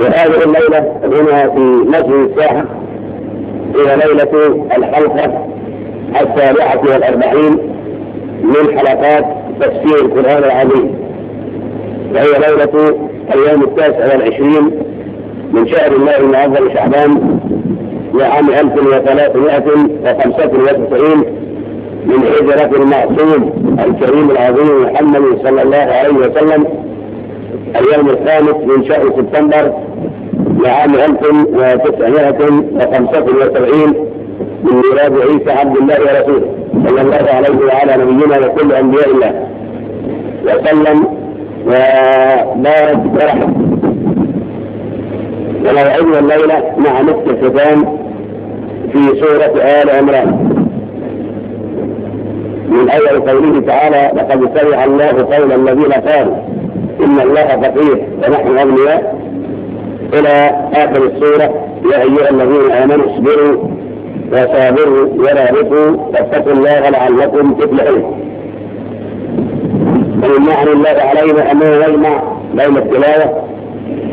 وهذه الليلة هنا في مسجد الساحة هي ليلة الحلقة السابعة والأربعين من حلقات تفسير القرآن العظيم. وهي ليلة اليوم التاسع والعشرين من شهر الله المعظم شعبان لعام 1395 من هجرة المعصوم الكريم العظيم محمد صلى الله عليه وسلم اليوم الخامس من شهر سبتمبر لعام 1975 من ميلاد عيسى عبد الله ورسوله صلى الله عليه وعلى نبينا وكل أنبياء الله. وسلم وبارك ورحم ونوعدنا الليلة مع نصف الختام في سورة آل عمران. من أول قوله تعالى لقد سمع الله قول الذين قالوا إن الله فقير ونحن أغنياء. إلى آخر السورة. يا أيها الذين آمنوا اصبروا وصابروا ورابطوا واتقوا الله لعلكم تفلحون. ومن نعم الله علينا أنه يجمع بين التلاوة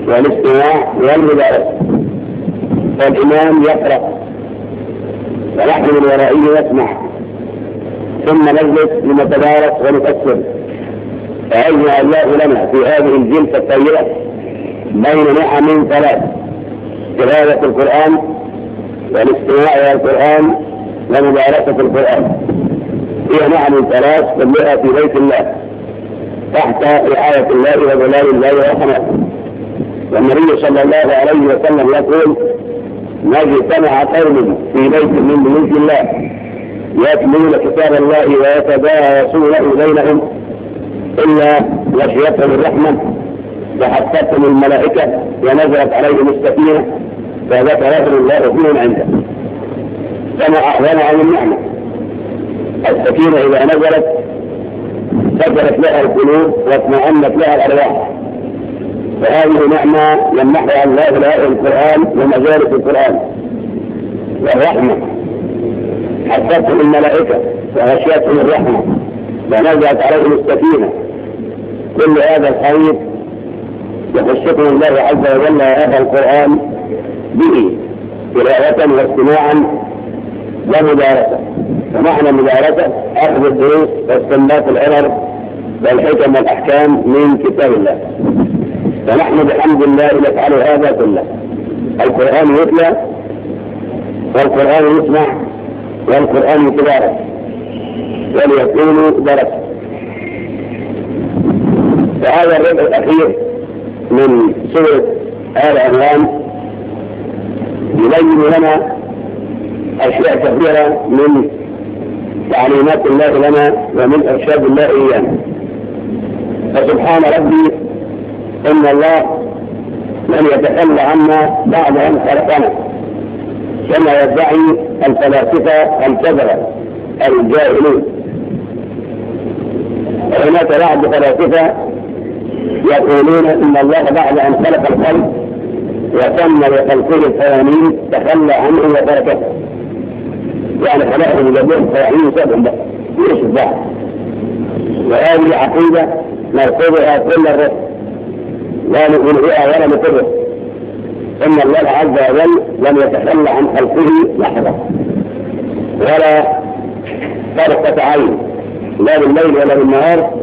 والاستماع والمدارسة فالإمام يقرأ. ونحن من ورائه نسمع. ثم نجلس لنتدارس ونفكر فعلم الله لنا في هذه الجلسة الطيبة بين نعم ثلاث. قراءة القرآن والاستماع إلى القرآن ومباركة القرآن. هي نعم ثلاث كلها في بيت الله تحت رعاية الله وظلال الله ورحمته. والنبي صلى الله عليه وسلم يقول ما اجتمع قوم في بيت من بيوت الله يتلون كتاب الله ويتدارسونه بينهم إلا وحيتهم الرحمة وحفتهم الملائكة ونزلت عليهم السكينة فذاك رجل الله فيهم عنده. سمع أعلن عن النعمة. السكينة إذا نزلت سجلت لها القلوب واطمأنت لها الأرواح. فهذه نعمة يمنحها الله لأهل القرآن ومجالس القرآن. والرحمة. حفتهم الملائكة وغشيتهم الرحمة. ونزلت عليهم السكينة كل هذا الخير يخصكم الله عز وجل هذا القرآن به قراءة واستماعا ومدارسة ومعنى مدارسة أخذ الدروس واستنباط العبر والحكم والأحكام من كتاب الله. فنحن بحمد الله نفعل هذا كله. القرآن يتلى والقرآن يسمع والقرآن يتبارك. وليكونوا درسا فهذا الربع الأخير من سورة آل عمران يبين لنا أشياء كثيرة من تعليمات الله لنا ومن إرشاد الله إيانا فسبحان ربي إن الله لم يتخلى عنا بعد أن خلقنا كما يدعي الفلاسفة الكبرى الجاهلون. هناك بعض فلاسفه يقولون إن الله بعد أن خلق القلب وتم لخلقه القوانين تخلى عنه وتركه. يعني خلقه بجميع القوانين سبع بقى ليش البحر وهذه عقيدة نرفضها كل الرسل لا نؤمن بها ولا نقره إن الله عز وجل لم يتخلى عن خلقه لحظة. ولا فرقة عين. لا بالليل ولا بالنهار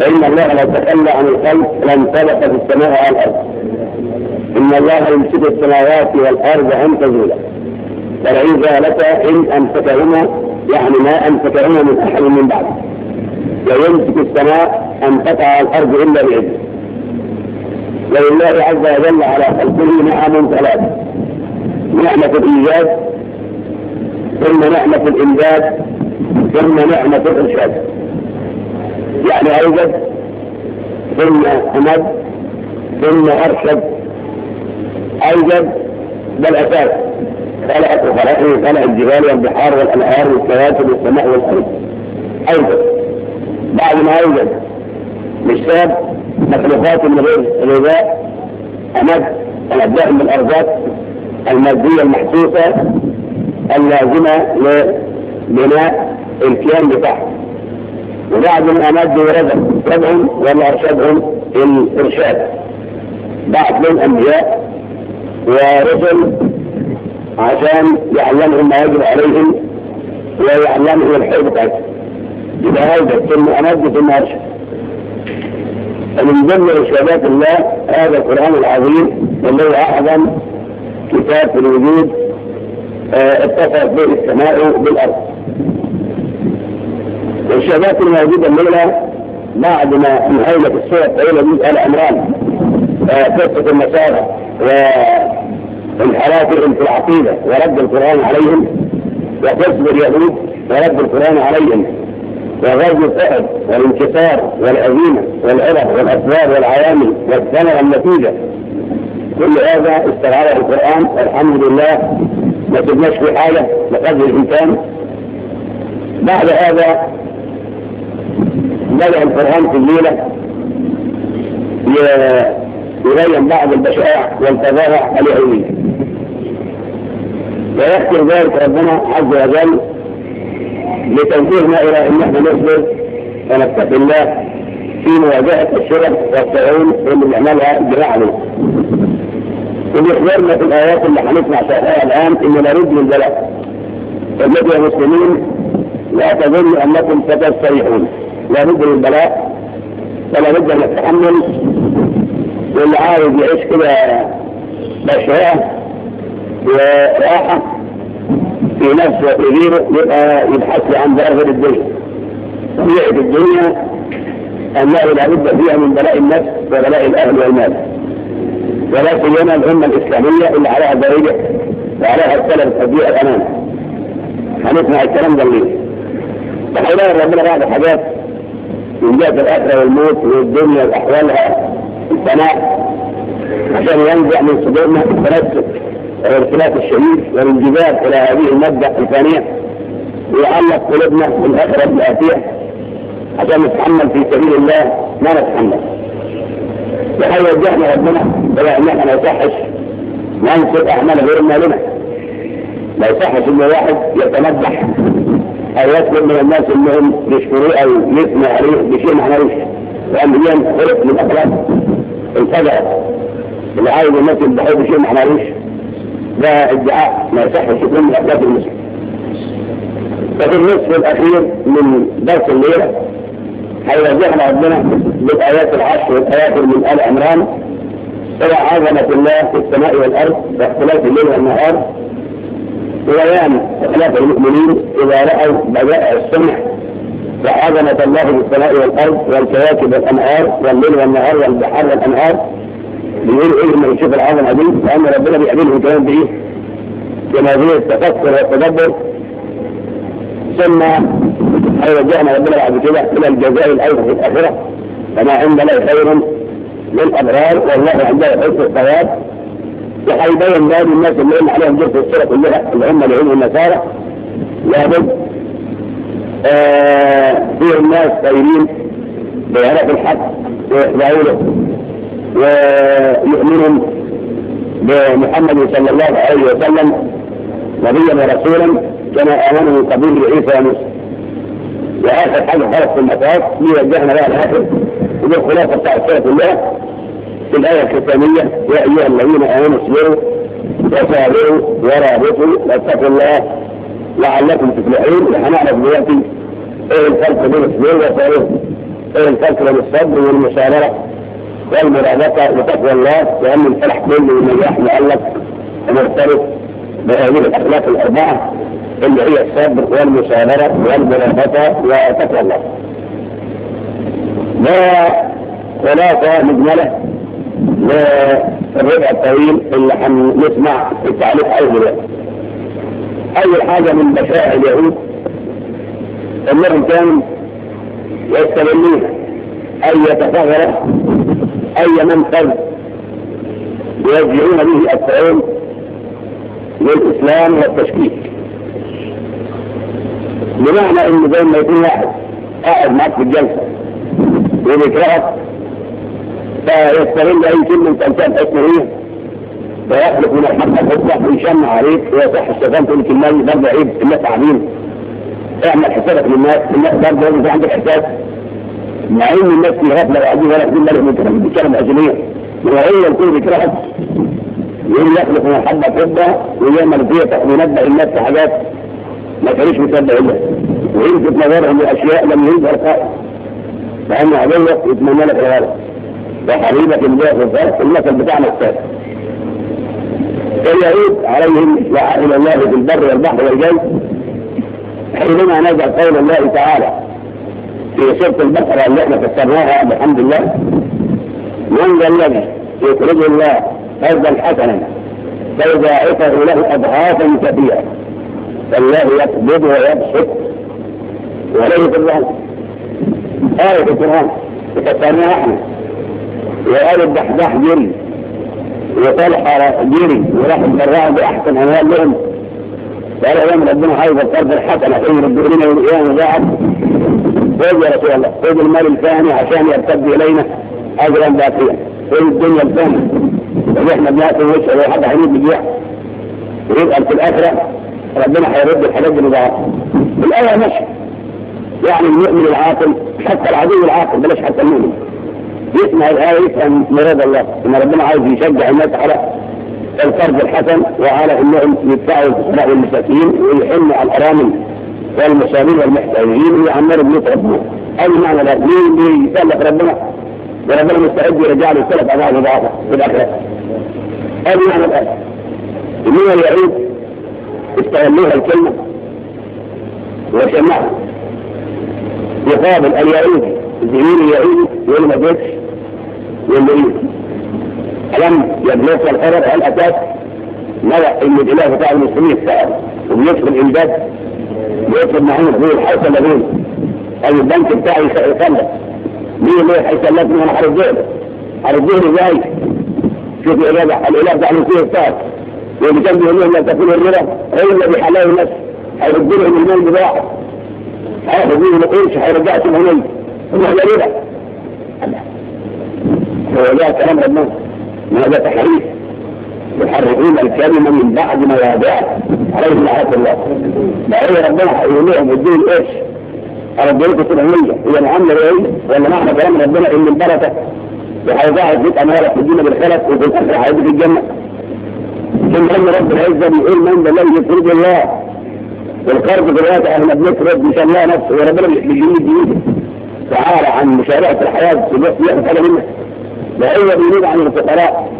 فإن الله لو تخلى عن الخلق لانطلق في السماء على الأرض. إن الله يمسك السماوات والأرض أن تزولا. فإن زالتا إن أمسكهما يعني ما أمسكهما من أحد من بعده ويمسك السماء أن تقع الأرض إلا بإذنه. ولله عز وجل على خلقه نعم ثلاثة. نعمة الإيجاد ثم نعمة الإمداد ثم نعمة الإرشاد يعني أوجد ثم أمد ثم أرشد. أوجد بالأساس خلقت وخلقني خلق الجبال والبحار والأنهار والكواكب والسماء والأرض. أوجد بعد ما أوجد للشاب مخلوقات من غير الغذاء أمد الأبداء من الأرزاق المادية المحسوسة اللازمة لبناء امتيان بتاعهم ما امدوا ردهم ربع ولا أرشدهم الارشاد بعد من أنبياء ورسل عشان يعلمهم ما يجب عليهم ويعلمهم الحيل بتاعتهم. يبقى هذا ثم أمد ثم أرشد. فمن ضمن إرشادات الله هذا القرآن العظيم والذي اعظم كتاب في الوجود آه به السماء بالأرض. والشهادات الموجودة الليلة بعد ما انهينا في الصورة الطويله دي آل عمران آه، فرقه النصارى وانحرافهم في العقيدة ورد القرآن عليهم وكسب اليهود ورد القرآن عليهم وغزو أحد والانكسار والعزيمة والعرق والاسباب والعوامل والثمرة النتيجة. كل هذا استرعاه القرآن الحمد لله. ما سبناش في حاجة لقدر الإمكان. بعد هذا يتابع القرآن في الليلة يبين بعض البشائع والفظاظة العلميه ويذكر ذلك ربنا عز وجل لتوجيهنا إلى أن إحنا نصبر ونتقي الله في مواجهة الشرك والطاعون اللي بنعملها عليه. وبيخبرنا في الآيات اللي هنسمع شرحها الآن إن لابد من ذلك. فالنبي المسلمين لا تظن أنكم ستستريحون. لا بد من بلاء ولا بد من التحمل واللي عاوز يعيش كده بشراء وراحة في نفسه وغيره يبقى يبحث عن ظاهر الدنيا. طبيعة الدنيا أنه لا بد فيها من بلاء النفس وبلاء الأهل والمال. ولا هنا الأمة الإسلامية اللي عليها ضريبة وعليها السلف تضييع الأمان. هنسمع الكلام ده ليه؟ فحيلا ربنا بعض الحاجات من جهه الاكل والموت والدنيا وأحوالها الفناء عشان ينزع من صدورنا التنسك والارتباط الشديد والانجذاب إلى هذه الماده الفانية ويعلق قلوبنا بالأخرة الاتيه عشان نتحمل في سبيل الله ما نتحمل. لقد وجهنا ربنا بلا أن إحنا نصحش ننصب اعمال غير مالنا. ما يصحش ان واحد يتمدح أن من الناس أنهم يشكروا أو يثنوا عليه بشيء ما عملوش وأن هي انتقلت من أخلاق الفجر اللي عايز الناس يدعوا بشيء ما عملوش ده ادعاء ما يصحش يكون من أخلاق المسلم ففي النصف الأخير من درس الليلة هيوجهنا ربنا بالآيات العشر والآخر من آل عمران؟ إلى عظمة الله في السماء والأرض واختلاف الليل والنهار. وبيان اخلاق المؤمنين إذا رأوا بدائع السمع فعظمة الله بالسماء والأرض والكواكب والأنهار والليل والنهار والبحار والأنهار بيقول إيه لما يشوف العظمه دي لأن ربنا بيقابلهم كمان بايه؟ بنظريه التفكر والتدبر. ثم هيوجهنا ربنا بعد كده إلى الجزاء الأول في الآخرة. فما عندنا خير للابرار والله عندنا حسن الثواب. وحيبين لهذه الناس اللي هم عليهم جزء الصورة كلها اللي هم العلم النصارى. لابد آه، فيهم ناس طيبين بيعرفوا الحق ويتبعونه ويؤمنهم بمحمد صلى الله عليه وسلم نبيا ورسولا كما آمنه قبيل عيسى وموسى واخر حاجة خلص في المساس دي وجهنا لها الآخر ودي بتاع السيره كلها الآية الختامية يا أيها الذين آمنوا اصبروا وصابروا ورابطوا واتقوا الله لعلكم تفلحون هنعرف دلوقتي إيه الفرق بين الصبر والصبر إيه الفرق بين الصبر والمشاركة والمرابطة وتقوى الله لأن الفلح كله والنجاح لعلك مرتبط بهذه الأخلاق الأربعة اللي هي الصبر والمشاورة والمرابطة وتقوى الله. ده خلاصة مجملة والربع الطويل اللي هنسمع التعليق عليه دلوقتي. أول حاجة من مشاعر اليهود أنهم كانوا يستغلون أي ثغرة أي منفذ يرجعون به الطعون للإسلام والتشكيك. بمعنى إن زي ما يكون واحد قاعد معاك في الجلسة وبيكرهك فيستغل أي كلمة أنسان تسمعيها فيخلق من الحق الفتح ويشمع عليك ويصح الشيطان تقول لك المال برضه الناس عاملين اعمل حسابك للناس الناس برضه لازم عندك حساب مع ان الناس في غفله وعايزين ولا تقول مالك ممكن بيتكلم اجنبيه وهي الكل بيكرهك يقول يخلق من الحبه حبه ويعمل فيها وينبه الناس في حاجات ما كانوش مصدق الا ويلفت نظرهم لأشياء لم ينظر خالص فانا هقول يتمنى لك الغلط وقريبة الجاهزة أمة بتاعنا السابق فاليهود عليهم وعائل الله في البر والبحر والجو حينما نزل قول الله تعالى في سورة البقرة اللي إحنا فسرناها بحمد الله من ذا الذي يخرج الله قرضا حسنا فيضاعفه له أضعافا كثيرة فالله يقبض ويبسط. وليه في الله آية القرآن فسرناها إحنا. وقال الدحداح جري. وطلحة جري. وراح البراء بأحسن أموال لهم قال يا ربنا عايز القرض الحسن عشان يردوا لنا يوم بعد خذ يا رسول الله خذ المال الفاني عشان يرتد إلينا أجرا باقيا. خذ الدنيا الفانية اللي إحنا بناكل وش لو حد هيجي بيبيع ويبقى في الآخرة ربنا هيرد الحاجات دي بقى الآية ماشية يعني المؤمن العاقل حتى العدو العاقل بلاش حتى المؤمن. بيسمع الآية يفهم مراد الله. إن ربنا عايز يشجع الناس على الفرد الحسن وعلى أنهم يدفعوا الفقراء والمساكين ويحنوا على الأرامل والمصابين والمحتاجين ويعمروا بيوت ربنا. أي معنى ده ليه؟ ليه؟ يسلف ربنا. وربنا مستعد يرجع له الثلاث أضعاف مضاعفه في الآخرة. أي معنى الآية ان هو يعيد استغلوها الكلمة وشمعها يقابل اليهودي زميل اليهودي يقول ما جيتش والمريض ألم يبلغك الخبر هل أتاك؟ نرى أن الإله بتاع المسلمين اشتغل وبيطلب إمداد بيطلب معانا فلوس حيث لديه أي البنك بتاعي يخلص مين ليه هيسلفني أنا هرجعله هرجعله إزاي؟ شوف الإله الإله بتاع المسلمين اشتغل واللي كان بيقول لهم لا تاكلوا الربا هو اللي بيحلوا الناس. هيرد لهم المال بتاعه. هياخد منهم القرش هيرجعش منهم هم إحنا ربا. ولا كلام ربنا هذا تحريف؟ يحرفون الكلمة من بعد ما وضعت عليه لعنة الله. بعدين ربنا حيوليهم لهم الدين إيش؟ ربنا السبعينية هي العمل إيه؟ ولا معنى كلام ربنا إن البركه وهيضاعف بيت اموالك في الدنيا بالخلق وفي الاخره هيجي في الجنة. ثم إن رب العزة بيقول من ذا الذي الله. والقرض دلوقتي إحنا بنفرض مش لا نفسه. وربنا مش بيجيب تعالى عن مشاريع الحياة في الوقت اللي إحنا منها وأن يغنون عن الفقراء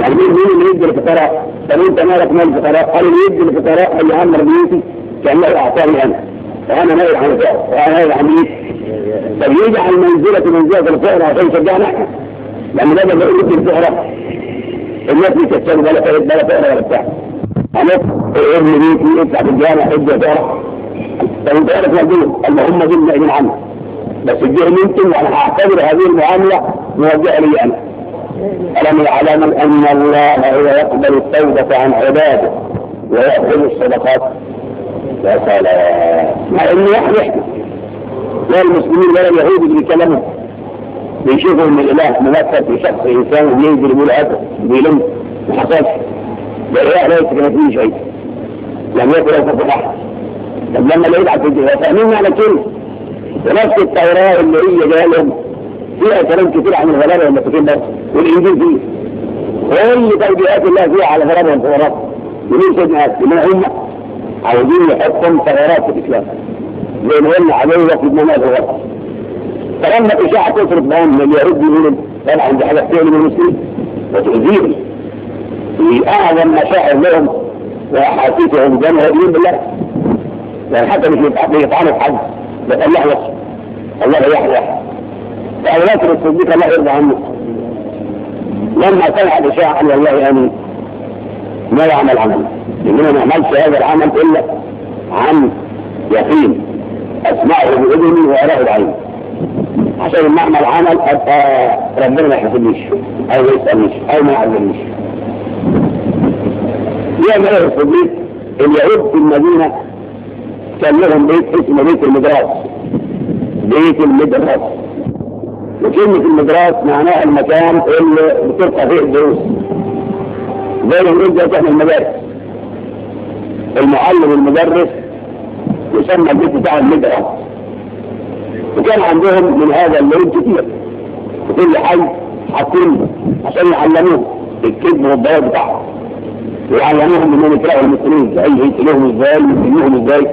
يعني مين اللي يدي الفقراء؟ طب أنت مالك مال الفقراء؟ قال اللي يدي الفقراء؟ قال يا عم بيوتي كأنه أعطاني أنا. وأنا نايل عن الفقر. وأنا نايل عن إيه؟ طب يجعل منزلة منزلة الفقراء عشان يشجعنا؟ إحنا لأن ده بقول لك الفقراء. الناس مش هتشتغل ولا فقراء ولا فقراء ولا بتاع. أنا ابن بيتي ادفع في الجامع ادي يا طب أنت عارف يا اللهم جبنا من عنك بس الجهل يمكن يعني أعتبر هذه المعاملة موجهة لي أنا. ألم يعلم أن الله هو يقبل التوبة عن عباده ويأخذ الصدقات؟ يا سلام. مع إنه واحد يحكي لا المسلمين ولا اليهود اللي كلامهم بيشوفوا ان الاله ممثل في شخص إنسان بينزل يقول هذا بيلم. ما حصلش. لا يتكلم فيه شيء. لم يكن يصف أحد. طب لما العيد على فاهمين معنى كلمه ونفس التوراة اللي هي لهم فيها كلام كتير عن الغلابة والمساكين بس والإنجيل فيه. كل توجيهات الله فيها على الغلابة والحوارات وليه شجعات إن هم عاوزين يحطهم ثغرات في الإسلام. زي ما قلنا عليه في دماغ الغلط فلما الإشاعة تصرف معاهم من اليهود يقولوا طبعا عندي حاجة من المسلمين. وتؤذيهم في أعظم مشاعر لهم وأحاسيسهم جمع يؤمن بالله يعني حتى مش بيطعنوا في حد. الله يحيى. الله يحيى. فأبو بكر الصديق الله يرضى عنه لما سمع الإشاعة قال والله أنا يعني ما يعمل عمل. إنما ما نعملش هذا العمل إلا عن يقين. أسمعه بأذني وأراه بعيني عشان ما أعمل عمل أبقى ربنا ما يحاسبنيش أو ما يسألنيش. أو ما يعلمنيش يا بكر الصديق اليهود في المدينة كأنهم بيدخل بيت المدراس بيت المدراس وكلمة المدراس معناها المكان اللي بتلقى فيه الدروس زي ما بنقول ده إحنا المدارس المعلم المدرس يسمى البيت بتاع المدرسة وكان عندهم من هذا اللون كتير في كل حي حاطين عشان يعلموه الكذب والضلال بتاعهم ويعلموهم انهم يكرهوا المسلمين إزاي يقتلوهم إزاي يسموهم إزاي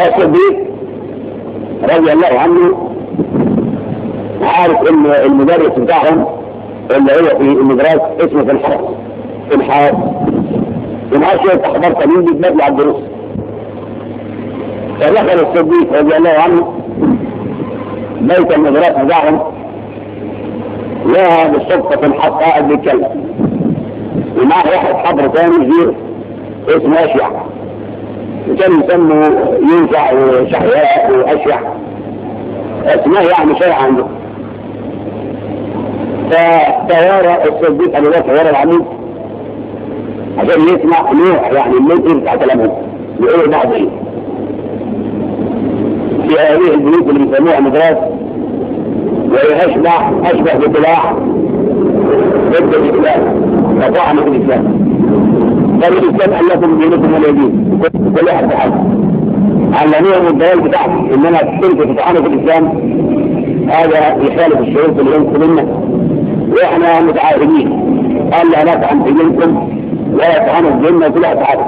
الصديق رضي الله عنه. عارف إن المدرس بتاعهم اللي هو في المدرسة اسمه في الحرس في الحرس في الحرس شوية أخبار قليل بيتنادي على الدروس فدخل الصديق رضي الله عنه بيت المدرسة بتاعهم. لها بالصدفة في الحرس قاعد بيتكلم. ومعه واحد حضر تاني كبير اسمه اشيع يعني؟ كان يسموا ينفع وشحيات وأشياء اسماء يعني شيء عنده. فطيارة الصديق أبو بكر طيارة العميد عشان يسمع نوع يعني المنكر بتاع كلامه يقول بعض إيه؟ في هذه البيوت اللي بيسموها مدراس وهي أشبه أشبه بسلاح ضد الإسلام وطعن في الإسلام. فالإسلام قال لكم دينكم ولا دين. كل واحد بحاجة من الدلال بتاعهم إن أنا كنت تطعنوا في الإسلام. هذا يخالف الشروط اللي ينقل منا وإحنا متعاونين قال لا نطعن في دينكم ولا يطعنوا في ديننا كل احد بحاجة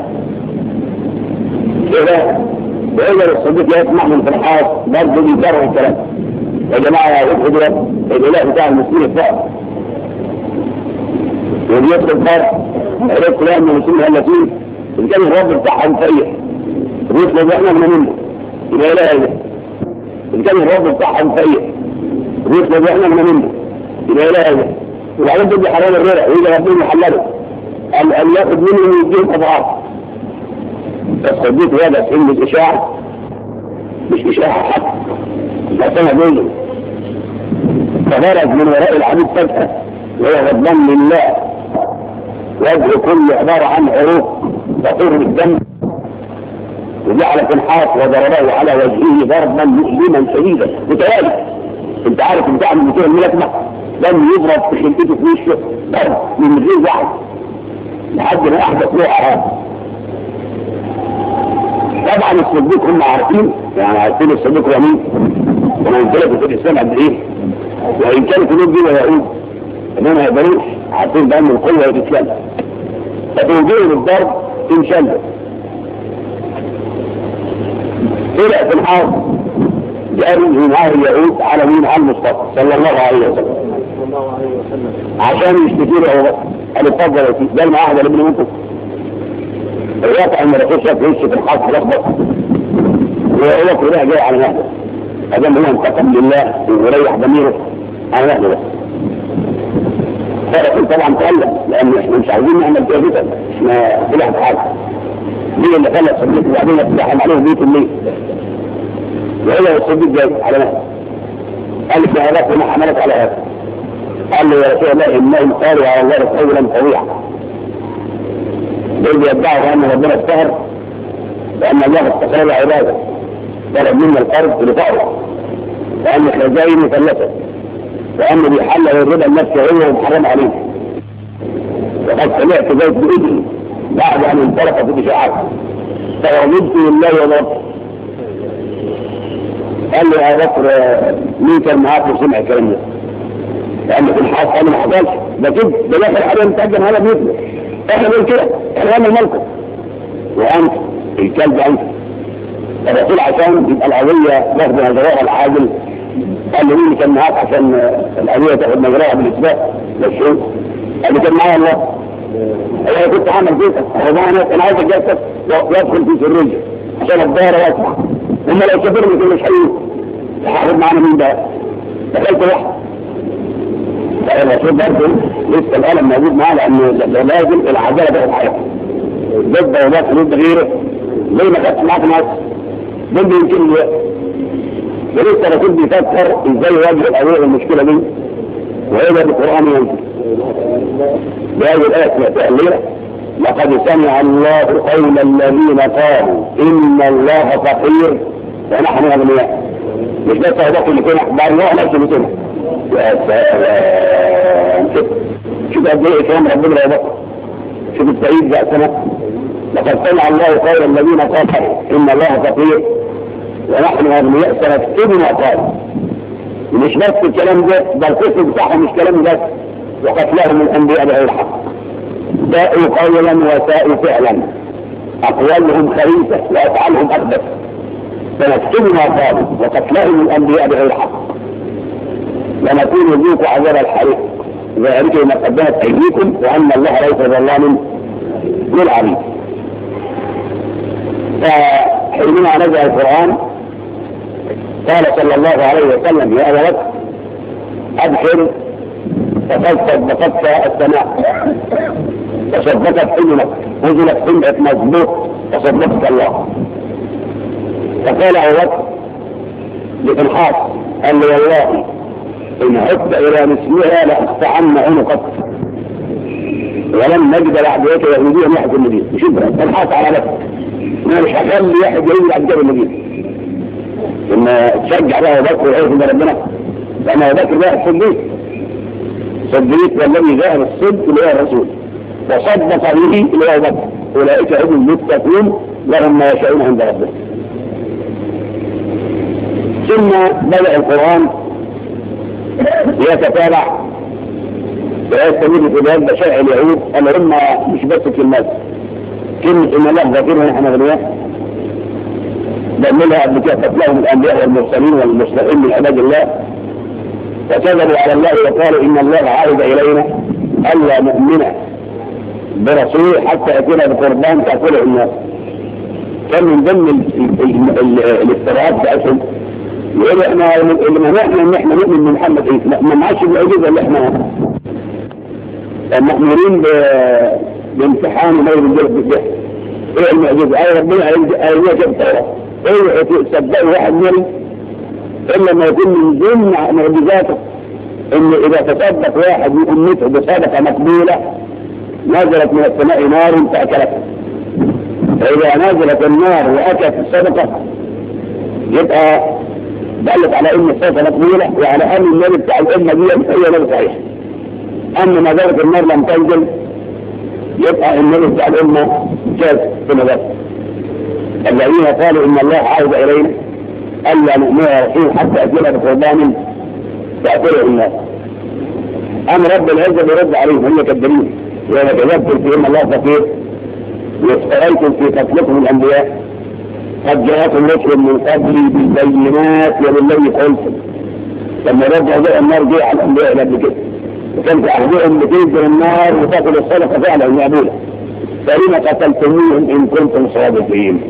كده بقول الصديق لا يسمع من فرحات برضه بيكره الكلام. يا جماعة يا رب الإله بتاع المسلمين الفقر. وبيدخل فرق عرفت بقى ان المسلمين هلكين إن كان الرب بتاعهم سيء الرسل اللي إحنا منه. يبقى لا اله إن كان الرب بتاعهم سيء الرسل اللي إحنا منه. يبقى لا اله وبعدين تدي حلال الربع ويجي ربنا يحلله قال أن ياخد منه ويديهم أضعاف. بس خديت هذا في علم الاشاعه مش إشاعة حق. حتى سنة دول فخرج من وراء العبيد فجاه وهو غضبان لله. وجه كله عبارة عن حروف تطر الدم وجعل الحاط وضربه على وجهه ضربا مؤلما شديدا. متوالي انت عارف بتاع المدير الملك مصر لم يضرب في خلقته في وشه. ضرب من غير واحد لحد ما أحدث له حرام طبعا الصديق هم عارفين. يعني عارفين الصديق هو مين وما يمكنك في الإسلام قد إيه؟ وإن كان قلوب دي انهم هيبقوا عارفين بقى ان القوه بتتشل فتوجيه للضرب تنشل طلع في الحرب بأبي معاه اليهود على مين على المصطفى صلى الله عليه وسلم. عشان يشتكي له ابو بكر قال اتفضل يا ده معاه اللي منكم الواقع ان الرسول صلى الله في وسلم الحرب الاخضر ويقول لك ده جاي على مهله ادام هو انتقم لله ويريح ضميره على مهله فرقوا طبعا تألم لأن إحنا مش عايزين نعمل كده جدا. إحنا طلعت حاجة مين اللي خلى الصديق وبعدين اتزحم عليهم 100 ليه؟ وهو الصديق جاي على مهله قال لي شهادات وما حملت على هذا. قال له يا رسول الله انهم قالوا على الله قولا طويلا دول بيدعوا ان ربنا اشتهر لأن الله استقر عباده طلب منا القرض لفقره لأن جايين مثلثه وأن بيحلل الربا النفسي هو محرم عليه. وقد سمعت ذلك بإذن بعد أن انطلقت بشعر فغضبت لله رب. قال لي يا بكر مين كان معاك وسمع الكلام ده؟ قال لي في الحق قال ما حصلش ده كده ده داخل حاجة متقدم هذا بيطلع إحنا بنقول كده. إحنا بنعمل ملكه وأنت الكلب أنت. الرسول عشان يبقى القضية واخد نظرها العادل قال لي مين كان معاك عشان الاليه تاخد مجراها بالاثبات للشيء قال لي كان معايا الله. أيوة، أنا كنت هعمل كده أنا كان عايز اجسس وادخل في سريه عشان الدائره واسعه هم لو سافروا كل شيء هاخد معانا مين بقى؟ دخلت واحد. الرسول برضه لسه القلم موجود معاه لأن لازم العدالة تاخد الحياة ضد ولاة حدود غيره. ليه ما كانت معاك ناس؟ ضد يمكن وليس الرسول بيفكر إزاي يواجه القضية المشكلة دي؟ وهذا القرآن ينزل بهذه الآية التعليق لقد سمع الله قول الذين قالوا إن الله فقير ونحن أغنياء. مش بس هدف اللي كنا بعد روح نفس اللي كنا يا سلام. شوف قد إيه كلام ربنا يا بكر شوف التأييد بقى سنة. لقد سمع الله قول الذين قالوا إن الله فقير. ونحن أغنياء ترتبنا قال مش بس الكلام ده ده الكفر بتاعهم مش كلام بس وقتلهم الأنبياء بغير الحق. باءوا قولا وساءوا فعلا. أقوالهم خريفة وأفعالهم أخبث فنكتب ما قالوا وقتلهم الأنبياء بغير حق ونكون يجيك عذاب الحريق. ذلك ما قدمت أيديكم وأن الله ليس ظلام للعبيد. فحرمنا على القرآن قال صلى الله عليه وسلم يا أبا ادخل ابشر فقد السماء وصدقت حزنك نزلت حزنك مظبوط وصدقك الله. فقال أبو بكر قال لي والله إن عدت إلى مثلها لاقطعن عنقك ولم نجد لعبيك يهوديا يحكم المدينة مش انت على نفسك أنا مش هخلي واحد يهودي على الجبل المدينة لما تشجع بقى وبكر إيه ده ربنا. لما وبكر بقى الصديق صديق. والذي ظاهر الصدق اللي هو الرسول. وصدق به اللي هو بكر. أولئك هم المتقون لهم ما يشاءون عند ربهم. ثم بدأ القرآن يتتابع. وآيات تميل في بيان شرع اليهود أمرنا مش بس كلمات. كلمة إن الله ذاكرها نحن أغنياء بل منها مكافأة لهم الأنبياء والمرسلين والمستقيم من عباد الله. فكذبوا على الله وقالوا إن الله عهد إلينا ألا نؤمن برسوله حتى يأتينا بقربان تأكله الناس. كان من ضمن الافتراءات بتاعتهم يقولوا إحنا اللي نحن ان إحنا نؤمن بمحمد إيه؟ عيسى ما معاش المعجزه اللي إحنا مأمورين بامتحان وما يرجع بالجهل إيه المعجزة؟ إيه ربنا قال لنا جاب إيه اوعوا تصدقوا واحد مالي إلا ما يكون من ضمن معجزاته ان إذا تصدق واحد من أمته بصدقة مقبولة نزلت من السماء نار فأكلته. فإذا نزلت النار وأكلت الصدقة يبقى دلت على إن الصدقة مقبولة وعلى أن النار بتاع الأمة دي هي نار صحيح. أما ما زالت النار لم تنزل يبقى النار بتاع الأمة جاز في نظرها الذين قالوا إن الله عهد الينا الا نؤمن رسول حتى يأتينا بقربان تاكله الناس. أنا رب العزة بيرد عليهم هم كالدليل واذا كذبتم فيهم الله فقير. وافتريتم في قتلكم الأنبياء. قد جاءكم رسل من قبلي بالبينات وبالذي قلتم لما رجع ضوء النار جاء على الأنبياء قبل كده وكان في احذرهم بتنزل النار وتأكل الصدقة فعلا يعملها الذين قتلتموهم إن كنتم صادقين.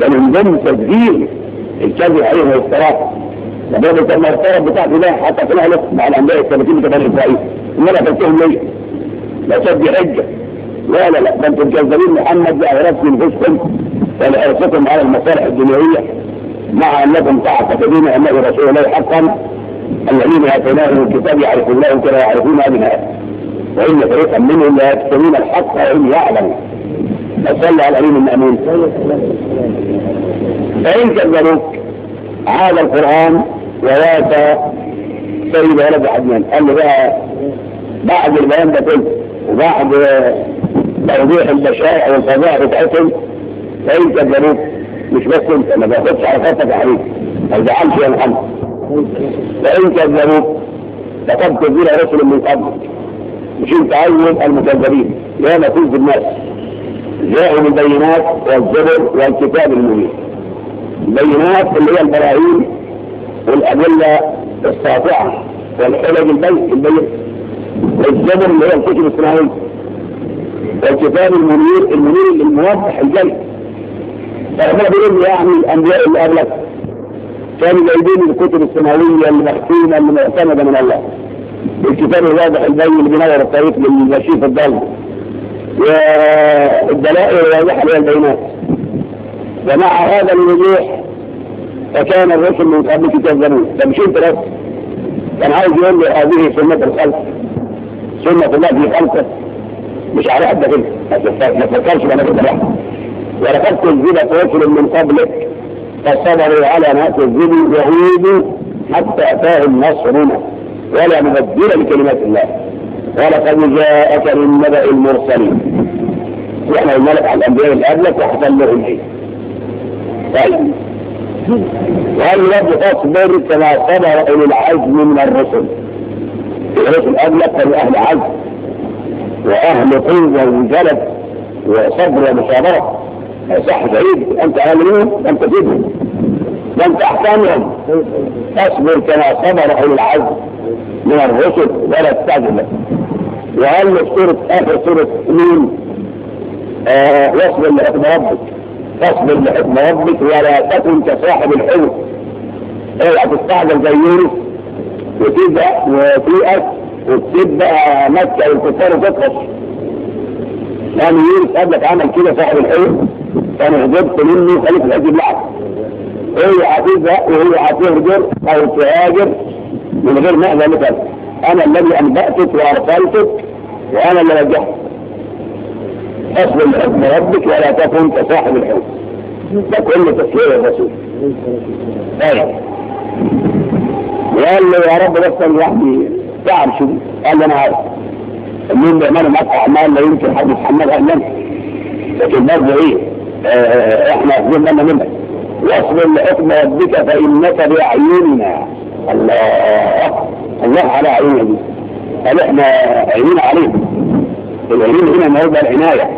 ده من ضمن تدبير الكذب عليهم والافتراء لدرجة أن الافتراء بتاعتي ده حتى في الاهلك مع الأنبياء السابقين كمان إسرائيل. إن أنا قتلتهم ليه؟ لا شد حجة. لا لا لا ده أنتم كذابين محمد بأغراض من نفوسكم ولأرصكم على المصالح الدنيوية. مع أنكم تعتقدون أنه رسول الله حقا. الذين آتيناهم الكتاب يعرفون لهم كما يعرفون أبناءهم وإن فريقا منهم لا يكتمون الحق وهم يعلم فصلى على الامين الامين فإن كذبوك عاد القرآن وواتى سيد ولد عدنان قال له بقى بعد البيان ده كله وبعد توضيح البشائع والفظائع بتاعتهم. فإن كذبوك مش بس أنت ما بياخدش على خطك عليك ما تزعلش يا محمد. فإن كذبوك لقد كذب رسل من قبلك. مش انت عايز المكذبين لا نفوذ بالناس. من بالبينات والزبر والكتاب المبين. البينات اللي هي البراهين والأدلة الساطعة والحلج البيت البيت. والزبر اللي هي الكتب السماوية والكتاب المنير المنير الموضح الجلد فاحنا بنقول يعني الأنبياء اللي قبلك كانوا جايبين الكتب السماوية اللي مخفينا من الله. بالكتاب الواضح البين البناء والطريق للمشيف الضال والدلائل الواضحة والبينات ومع هذا الوضوح فكان الرسل من قبل كتاب زمان ده شو انت كان عايز يقول له هذه سنة الخلق. سنة الله في خلقه. مش على حد كده. ما تفكرش بقى كده لا ولقد كذبت رسل من قبلك. فصبروا على ما كذبوا وهودوا حتى أتاهم نصرنا. ولا مبدلا لكلمات الله. ولقد جاءك من نبأ المرسلين. وإحنا قلنا لك على الأنبياء اللي قبلك وحصل لهم إيه طيب. وهل لك تصبر كما صبر اولي العزم من الرسل؟ الرسل قبلك كانوا أهل عزم. وأهل قوة وجلد وصبر ومصابره صح بعيد أنت أهل منهم أنت جدهم لم تحتمل. أصبر كما صبر اولي العزم من الرسل ولا تستعجل. وهل سورة آخر سورة مين آه واصبر لحكم ربك. اصبر لحكم ربك ولا تكن كصاحب الحوت. اوعى تستعجل زي يونس. وتبقى وتيأس. وتبقى مكة والكفار وتطفش لأن يونس قبلك عمل كده صاحب الحوت. فأنا غضبت منه خليك الحج بلعب هو عزيز وهو عزيز جر أو تهاجر من غير معنى مثلا. أنا الذي أنبأتك وأرسلتك وأنا اللي نجحت اصل الحكم ربك ولا تكن كصاحب الحكم ده كل تفسير الرسول أيوه طيب. وقال له يا رب بس أنا لوحدي. تعب شو؟ قال لي أنا عارف. مين بيعملوا معاك أعمال لا يمكن حد يتحملها منك. لكن برضه إيه؟ آه، آه، آه، إحنا واخدين بالنا منك. واصبر لحكم ربك فإنك بأعيننا الله الله على عيننا دي قال إحنا عينين عليك العينين هنا النهارده العناية.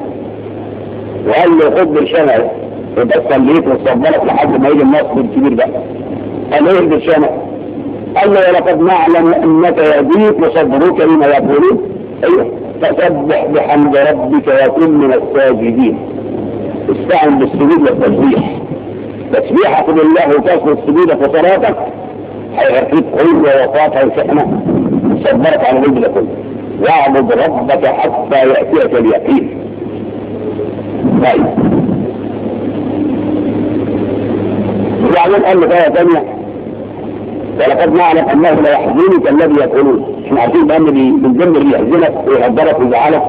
وقال له خد بالشنع يبقى صليت وصبرت لحد ما يجي النصر الكبير ده. قال إيه اهدى قال له ولقد نعلم أنك يهديك وصبروك لما يقولون. أيوه. فسبح بحمد ربك وكن من الساجدين. استعن بالسجود والتسبيح. تسبيحكم لله وكسر السجود فصلاتك. هيغفيك قوة وطاعة وشحنة صبرت عن رجلكم واعبد ربك حتى يأتيك اليقين. طيب. وبعدين قال له آية ثانية ولقد نعلم أنه لا يحزنك الذي يقولون. إحنا عارفين بأن من ضمن اللي يحزنك ويهدرك ويزعلك.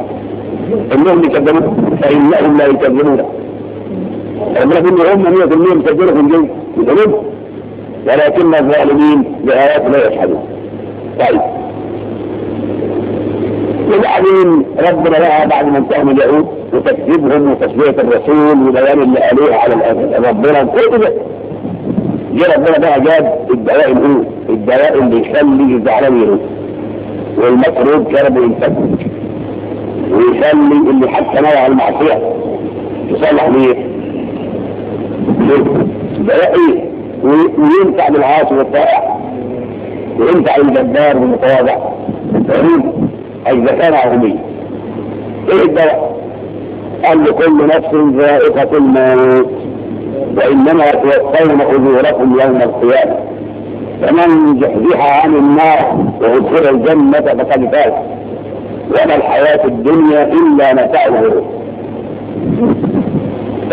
إنهم يكذبوك فإنهم لا يكذبونك لكن مئة أن مسجرة في الجو بذنوب ولكن الظالمين بآيات لا يشهدون. طيب. وبعدين ربنا بقى بعد ما انتهى من يعود وتكذيبهم وتسوية الرسول وبيان اللي قالوها على ربنا كل ده. جه ربنا بقى جاب الدواء الايه؟ الدواء اللي يخلي الزعلان يروح. والمكروب كربه ينتج ويخلي اللي حتى نوع المعصية يصلح بيه. وينفع بالعاصي والطائع وينفع الجبار والمتواضع. اذا كان العظيمية إيه الدواء؟ قال لكل نفس ذائقة الموت. وإنما توفون أجوركم يوم القيامة. فمن زحزح عن النار وادخل الجنة فقد فاز. وما الحياة الدنيا إلا متاع الغرور.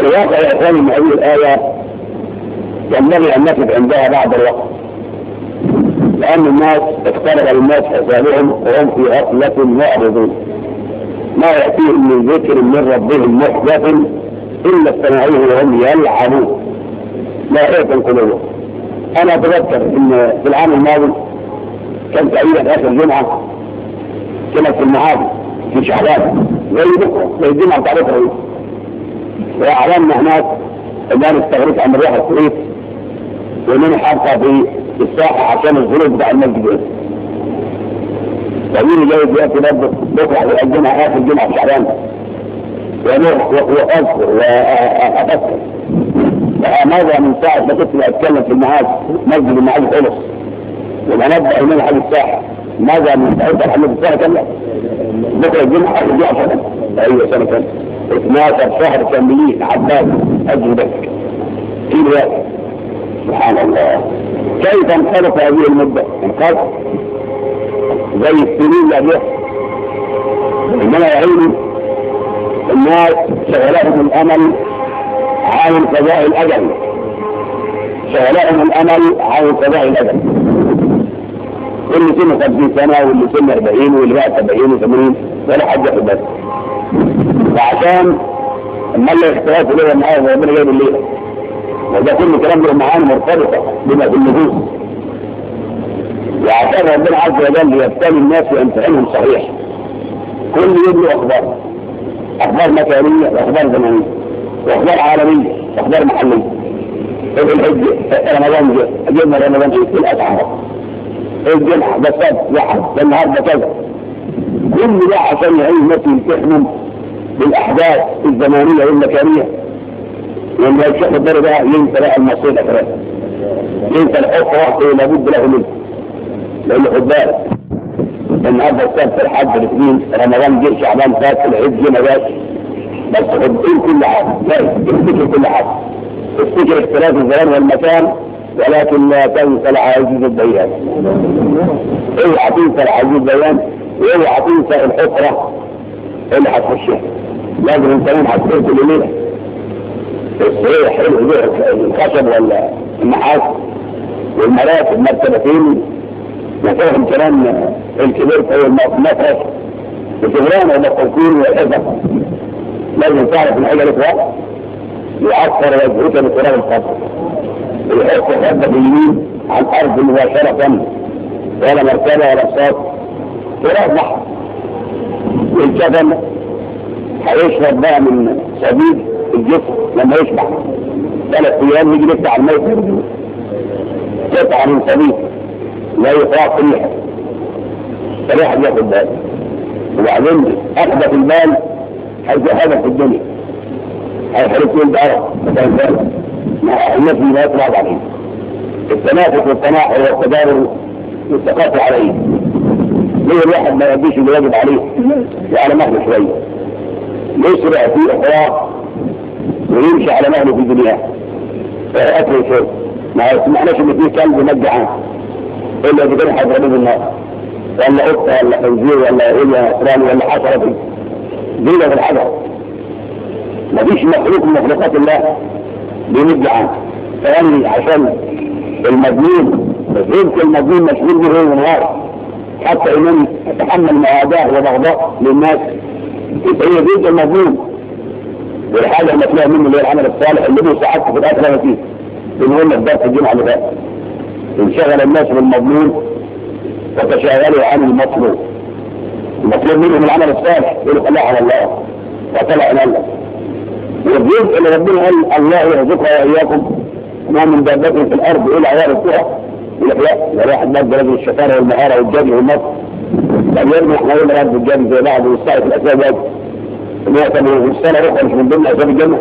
في الواقع يا أخواني ان هذه الآية ينبغي أن نقف عندها بعض الوقت. لأن الناس اقترب الناس حسابهم وهم في غفلة معرضون. ما يأتيهم من ذكر من ربهم محدث إلا استمعوه وهم يلعبون. لاهيه قلوبهم أنا أتذكر إن في العام الماضي كان تقريبا آخر جمعه كانت في المعادي في شعبان. زي بكرة زي الجمعة بتاعتها وأعلامنا هناك إدارة تغريق عملية الكويت ومن حاطة في الساحة عشان الغروب بتاع المسجد. ده فمين جاي دلوقتي برضه بكرة هيبقى الجمعة آخر الجمعة في شعبان. وأذكر وأفكر ماذا من ساعة ما كنت أتكلم في المعاد مسجد المعاد خلص. وبنبدأ إن أنا حاجة الساحة ماذا من ساعة حمد الساحة كاملة بكرة الجمعة في الجمعة شعبان. أيوه سنة كاملة. 12 شهر كاملين عباس أجل بس في الوقت. سبحان الله. كيف انخلط هذه المدة؟ انخلط زي السنين اللي قبلها. إنما يعيني الناس شغلهم الأمل عن قضاء الأجل. شغلهم الأمل عن قضاء الأجل. كل سنة 50 سنة واللي سنة 40 واللي بقى 70 و80 ولا حد ياخد بس وعشان لما الاختلاف ليه معايا وربنا جايب الليلة وده كل كلام له معاني مرتبطة بما في النجوم وعشان ربنا عز وجل يبتلي الناس وامتحانهم صحيح. كل يوم له أخبار. أخبار مكانية واخبار زمنية واخبار عالمية واخبار محلية. ابن الحج رمضان جه جبنا رمضان جه كل الاسعار الجمعة ده واحد ده النهارده كذا كل ده عشان يعيش الناس يمتحنهم للاحداث الزمانية والمكانية. لما الشيخ الدار ده ينسى بقى المصير الافراد ينسى الحق وقت لابد له منه. لأنه خد بالك النهارده السبت الحد الاثنين رمضان جه شعبان فات العيد جه ما جاش. بس خدين كل حاجة. لازم افتكر كل حاجة. افتكر اختلاف الزمان والمكان ولكن لا تنسى العزيز البيان. اوعى تنسى العزيز البيان اوعى تنسى الحفرة. اللي هتخشها لازم انت هتكون كل ليله إيه حلو ده الخشب ولا النحاس والمراتب المرتبتين فين وفاهم كمان الكبير في المفرش وشغلانه ولا التوكيل والحزب. لازم تعرف الحاجة اللي فيها يؤثر وجهك بفراغ الخطر الحس خد باليمين عن أرض مباشرة. ولا مرتبة ولا صوت. فراغ بحر والجبل هيشرب بقى من سبيل الجسم لما يشبع ثلاث أيام يجي يفتح الموت. تقطع من سبيل. لا يطاق ريحه فالواحد ياخد باله. وبعدين اخذت في البال هيذهبك في الدنيا. هيحرق يوم بقى مثلا مع النبي ما يطلع عليه التنافس والتناحر والتدارج يستقر عليه. ليه الواحد ما يديش اللي واجب عليه. يعني وعلى مهله شوية. يسرع في اخراه ويمشي على مهله في الدنيا؟ إيه، أكل وشرب ما يسمحناش إن في كلب مد عنه إلا اذا كان هيضربه بالنار ولا قطة ولا خنزير ولا إيه اسران ولا حشرة. دي دي بالحجر ما فيش مخلوق من مخلوقات الله بيمد عنه فيعني عشان المجنون غير المجنون مشغول به هو النهار حتى انني اتحمل معاداة وبغضاء للناس. هي جزء المظلوم والحاجة المطلوبه منه اللي هي العمل الصالح اللي له سعادته في الآخرة فيه. بنقول لك في الجمعة اللي فاتت انشغل الناس بالمظلوم وتشاغلوا عن المطلوب. المطلوب منهم العمل الصالح يقول الله على الله. وطلع إلى الله. والجزء اللي ربنا قال الله يرزقها وإياكم. ما من دابة في الأرض إلا عوارضها لا لو واحد رجل الشطاره والمهاره والجنة والنصر. لأن يرمي قوانين رد الجري زي بعض ويستعرف الأسباب دي 180 سنه روحه مش من ضمن أسباب الجنة.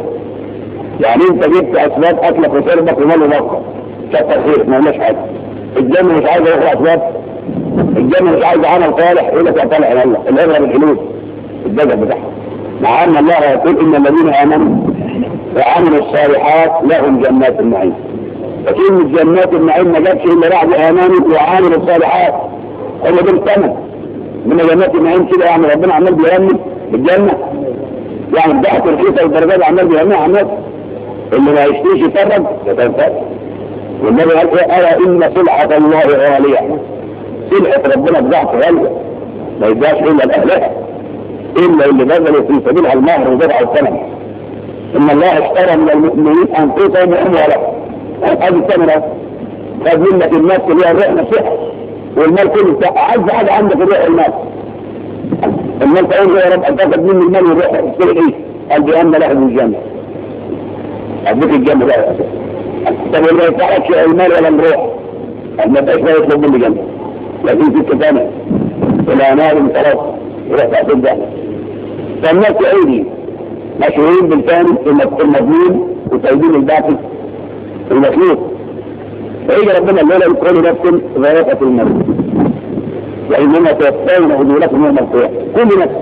يعني أنت جبت أسباب اطلق وسائل بقي مال كتر خير ما لناش حاجة. الجنة مش عايزة يخلق أسباب. الجنة مش عايزة عمل صالح يقول لك يا طالح يا الله الهجره بالحلول الدجل بتاعها. مع ان الله يقول إن الذين آمنوا وعملوا الصالحات لهم جنات النعيم. أكيد من جنات النعيم ما جابش إلا بعد آمانك وعامل الصالحات هو دول الثمن. من جنات النعيم كده يعني ربنا عمال بيهمك بالجنة يعني بحث رخيصة والدرجات عمال بيهمها عمال اللي ما يشتريش يتفرج يتفرج والنبي قال إيه؟ أرى إن صلحة الله غالية. صلحة ربنا بضعف غالية. ما يدعش إلا الأهلاك. إلا اللي بذلوا في سبيلها المهر وبضع الثمن. إن الله اشترى من المؤمنين أنفسهم وأموالهم. هذه الكاميرا تقول لك الناس كلها الريح نفسها والمال كله بتاع أعز حاجة عندك الريح المال المال تقول يا رب اتاخد مني المال والريح تقول إيه؟ قال دي اما لاحظ الجنه أديك الجنه بقى طب اللي ما يدفعلكش المال ولا الروح ما يبقاش لا يطلب مني جنه لكن في كتابه إلى نار خلاص روح تحت الجنه فالناس عيدي مشهورين بالكامل في المضمون وسايبين الباقي. المخلوق. فإذا ربنا لولا لكل لكم ذائقة الموت وإنما توفون أجوركم يوم القيامة. كل نفس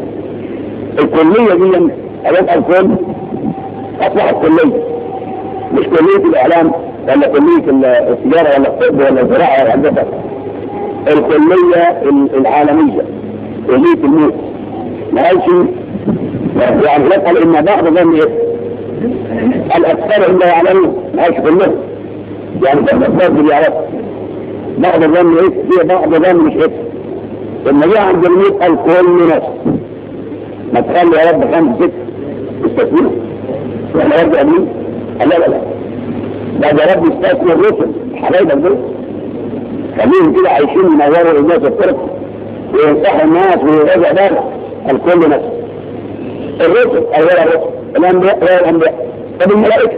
الكلية دي أيام الكل أصبحت كلية. مش كلية الإعلام ولا كلية التجارة ولا الطب ولا الزراعة ولا الهندسة الكلية العالمية. كلية الموت. ما قالش يعني يفعل إن بعض ظن إيه؟ الأكثر هم لا يعلمون. ما يعني ده الأسباب اللي يعرفها بعض الظن إيه بعض الظن مش إيه لما جه عند الموت قال كل ناس ما تخلي يا رب خمس ست استثنوا وإحنا يا رب أمين. قال لا لا لا. ده يا رب يستثنى الرسل. حبايبك دول. خليهم كده عايشين ينوروا الناس الطرق. وينصحوا الناس ويراجع بالك الكل نفسه الرسل اولا الرسل الأنبياء غير الأنبياء طب الملائكة.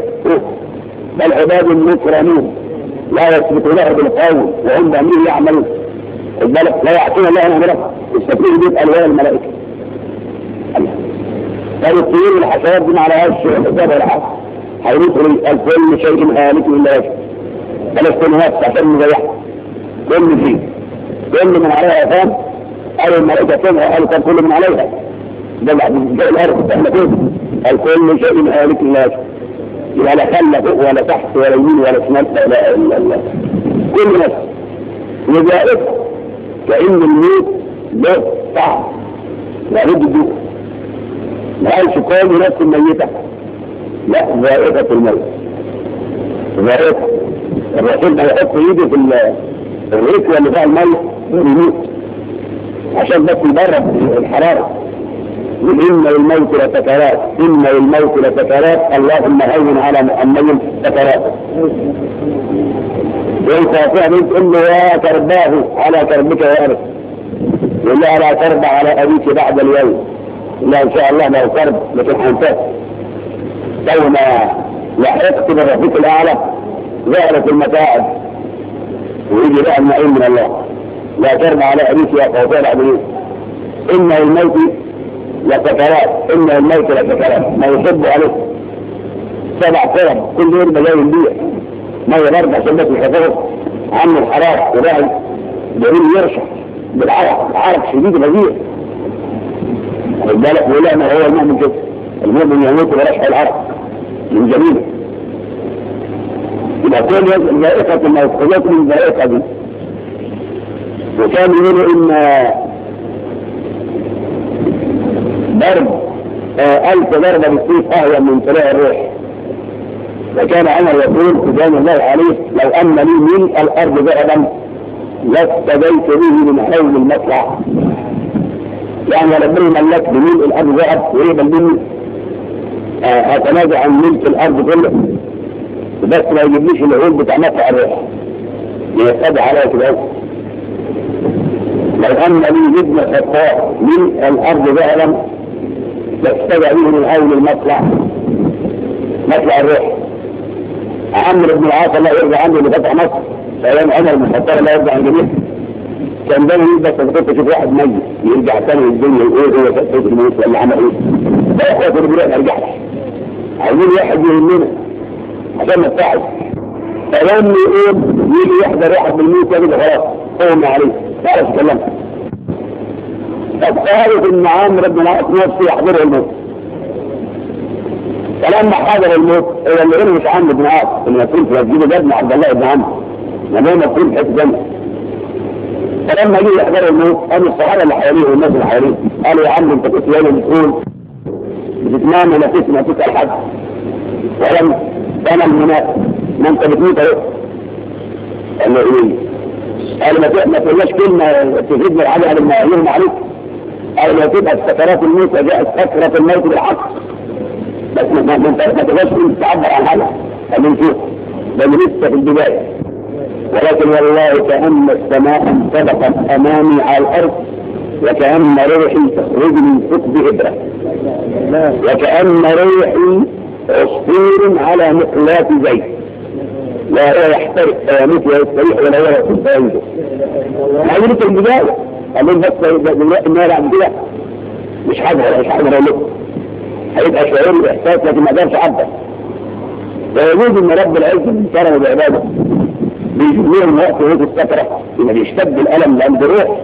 بل عباد مكرمون. لا يسبق له بالقول وهم بأمره يعملون. البلد لا يعطون الله أمره يستطيع بيت ألوان الملائكة. قال الطيور والحشرات دي على هذا الشيء الحساب والعقل هيدخل الكل شيء هالك إلا وجهه فلسطينيات عشان نريحها كل شيء كل من عليها فهم. قالوا الملائكة سمعوا قالوا كان كل من عليها. ده الأرض إحنا فين هيكون كل شيء من آلة الناس. ولا فن فوق ولا تحت ولا يمين ولا شمال لا إله إلا الله. كل نفس. وذلك كإن الموت له طعم لابد الدوء ما قالش كل نفس ميتة. لا ذائقة الموت. ذائقة. الرسول ده يحط ايده في الريق ولا فيها الميه يموت عشان بس يبرد الحرارة. إن الموت لسكرات إن الموت لسكرات اللهم هون على محمد سكرات وانت فعلا تقول له يا ترباه على تربك يا أرض. ولا لا تربى على أبيك بعد اليوم. لا إن شاء الله لو ترب لكن حنتات لو ما لحقت بالرفيق الأعلى. ظهرت المتاعب. ويجي بقى النعيم من الله. لا تربى على أبيك يا قوتان عبدين إنه الموت لسكرات إن الموت لسكرات ما يحب عليه سبع قرب. كل يوم ملايين بيع ما يغرب عشان بس يخففه عم الحرارة وراهن جميل يرشح. بالعرق العرق شديد غزير خد بالك ولا ما هو المؤمن كده المؤمن يموت ورشح العرق من جميله يبقى كل ذائقة ما كلكم من ذائقة. دي وكان يقولوا إن ضرب آه، ألف ضربة بالسيف أهوى من طلاع الروح. وكان عمر يقول سبحان الله عليه لو أن لي من الأرض ذهبا لاستبيت به من حول المطلع. يعني ربنا ملك بملء الأرض ذهب قريبا مني آه، أتنازع عن ملك الأرض كله. بس ما يجيبليش العود بتاع مطلع الروح. ليتبع عليا كده لو أن لي جبنة خطاء من الأرض ذهبا يستدعي من أول المطلع. مطلع الروح. عمرو بن العاص الله يرضى عنه اللي فتح مصر. أيام عمر بن الخطاب الله يرضى عن جميع. كان دايما يلبس تذكرة تشوف واحد ميت. يرجع تاني للدنيا يقول إيه، هو تذكرة الموت ولا عمل إيه. ده أخوة الرجولة أرجع لك. عايزين واحد يهمنا. عشان نتعب فلما يقول يجي يحضر واحد من الموت يجي خلاص. قوم عليه. تعرف تكلمت وانت خالق النعام ربنا في حضر الموت فلما حضر الموت هو اللي قال مش عمرو ابن عاد إن يكون في مسجد جد عبد الله ابن عام ما دام مسؤول في حتة فلما جه يحضر الموت قالوا الصحابه اللي حواليه والناس اللي حواليه قالوا يا عم انت كنت ليله بتقول بتتنام وما تسمع تسال حد ولم أنا المنافق ما انت بتموت اهو قالوا إيه قالوا ما تقولش كلمه تفيدنا العدل على يغمى عليك أو لو تبقى سكرات الموت جاءت سكرة الموت بالحق بس ما انت ما تقدرش تعبر عن حالها من فوق ده لسه في البداية ولكن والله كأن السماء انطبقت أمامي على الأرض وكأن روحي تخرج من ثقب إبرة وكأن روحي عصفور على مقلاة زيت لا هو يحترق ولا ويستريح ولا هو يكون فايده. يعني البداية قال بس دلوقتي النار عندنا مش حاجة مش حاجة أقول لكم هيبقى شعور واحساس لكن ما أقدرش أعبر. ويجوز إن رب العزة بيكرمه بعباده بيجيب وقت وهذه السفره لما بيشتد الألم لأن بروح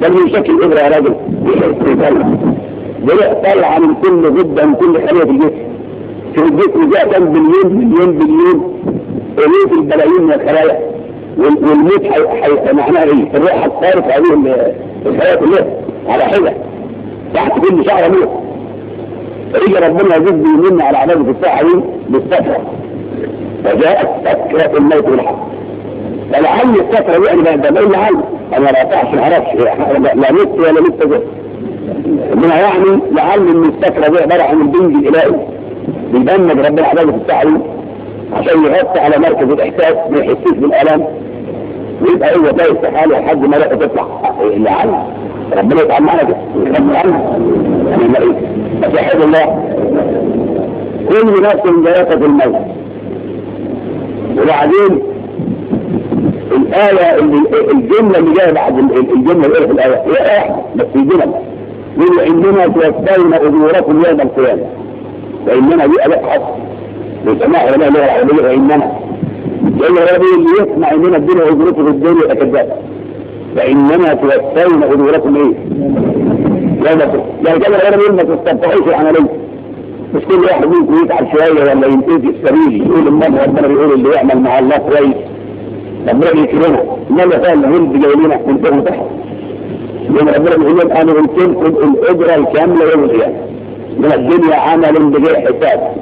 ده اللي بيشكل إبرة يا راجل. بيطلع بيطلع من كل غده من كل خليه في الجسم. في الجسم ده كان بليون بليون بليون الوف البلايين من الخلايا. والموت معناها إيه؟ الروح هتطارف عليهم الحياة كلها على حدة. تحت كل شعره موت. فاجى ربنا يزيد بيمنا على عباده الساعة دي بالستره فجاءت سكرة الموت بالحق فلعل السفره يعني أنا بقى إيه اللي أنا لا تعرف ما أعرفش. لا مت ولا مت جوه إنما يعني لعل إن السفره دي عبارة عن البنج الإلهي. بيبنج ربنا عباده الساعة دي. عشان يغطي على مركز الإحساس ما يحسوش بالالم يبقى هو ده استحالة لحد ما لقى تطلع. إيه اللي عنه ربنا يتعامل معانا كده يتعامل عنه يعني ما إيه؟ مسيحيه الله. كل نفس ذائقه الموت. وبعدين الآية اللي الجملة اللي جاية بعد الجملة اللي في الآية. هي آية بس جملة. يقول إننا توفينا أجوركم يوم القيامة. وإننا دي أداء حق علماء اللغة العربية وإننا جل ربي اللي يسمع اننا الدنيا عذركم في الدنيا يتكبر. فإنما توفون عذوركم إيه؟ لا تكبر يعني كان الغرب يقول ما تستطيعوش العملية مش كل واحد ممكن يتعب شوية ولا ينتهي السبيل. يقول المرة ربنا بيقول اللي يعمل مع الله كويس. ربنا يكرمه إنما فعلا هم بجايلين ينتهوا تحت. لأن ربنا بيقول لهم أنا يمكنكم الأجرة الكاملة يوم القيامة. من الدنيا عمل بغير حساب.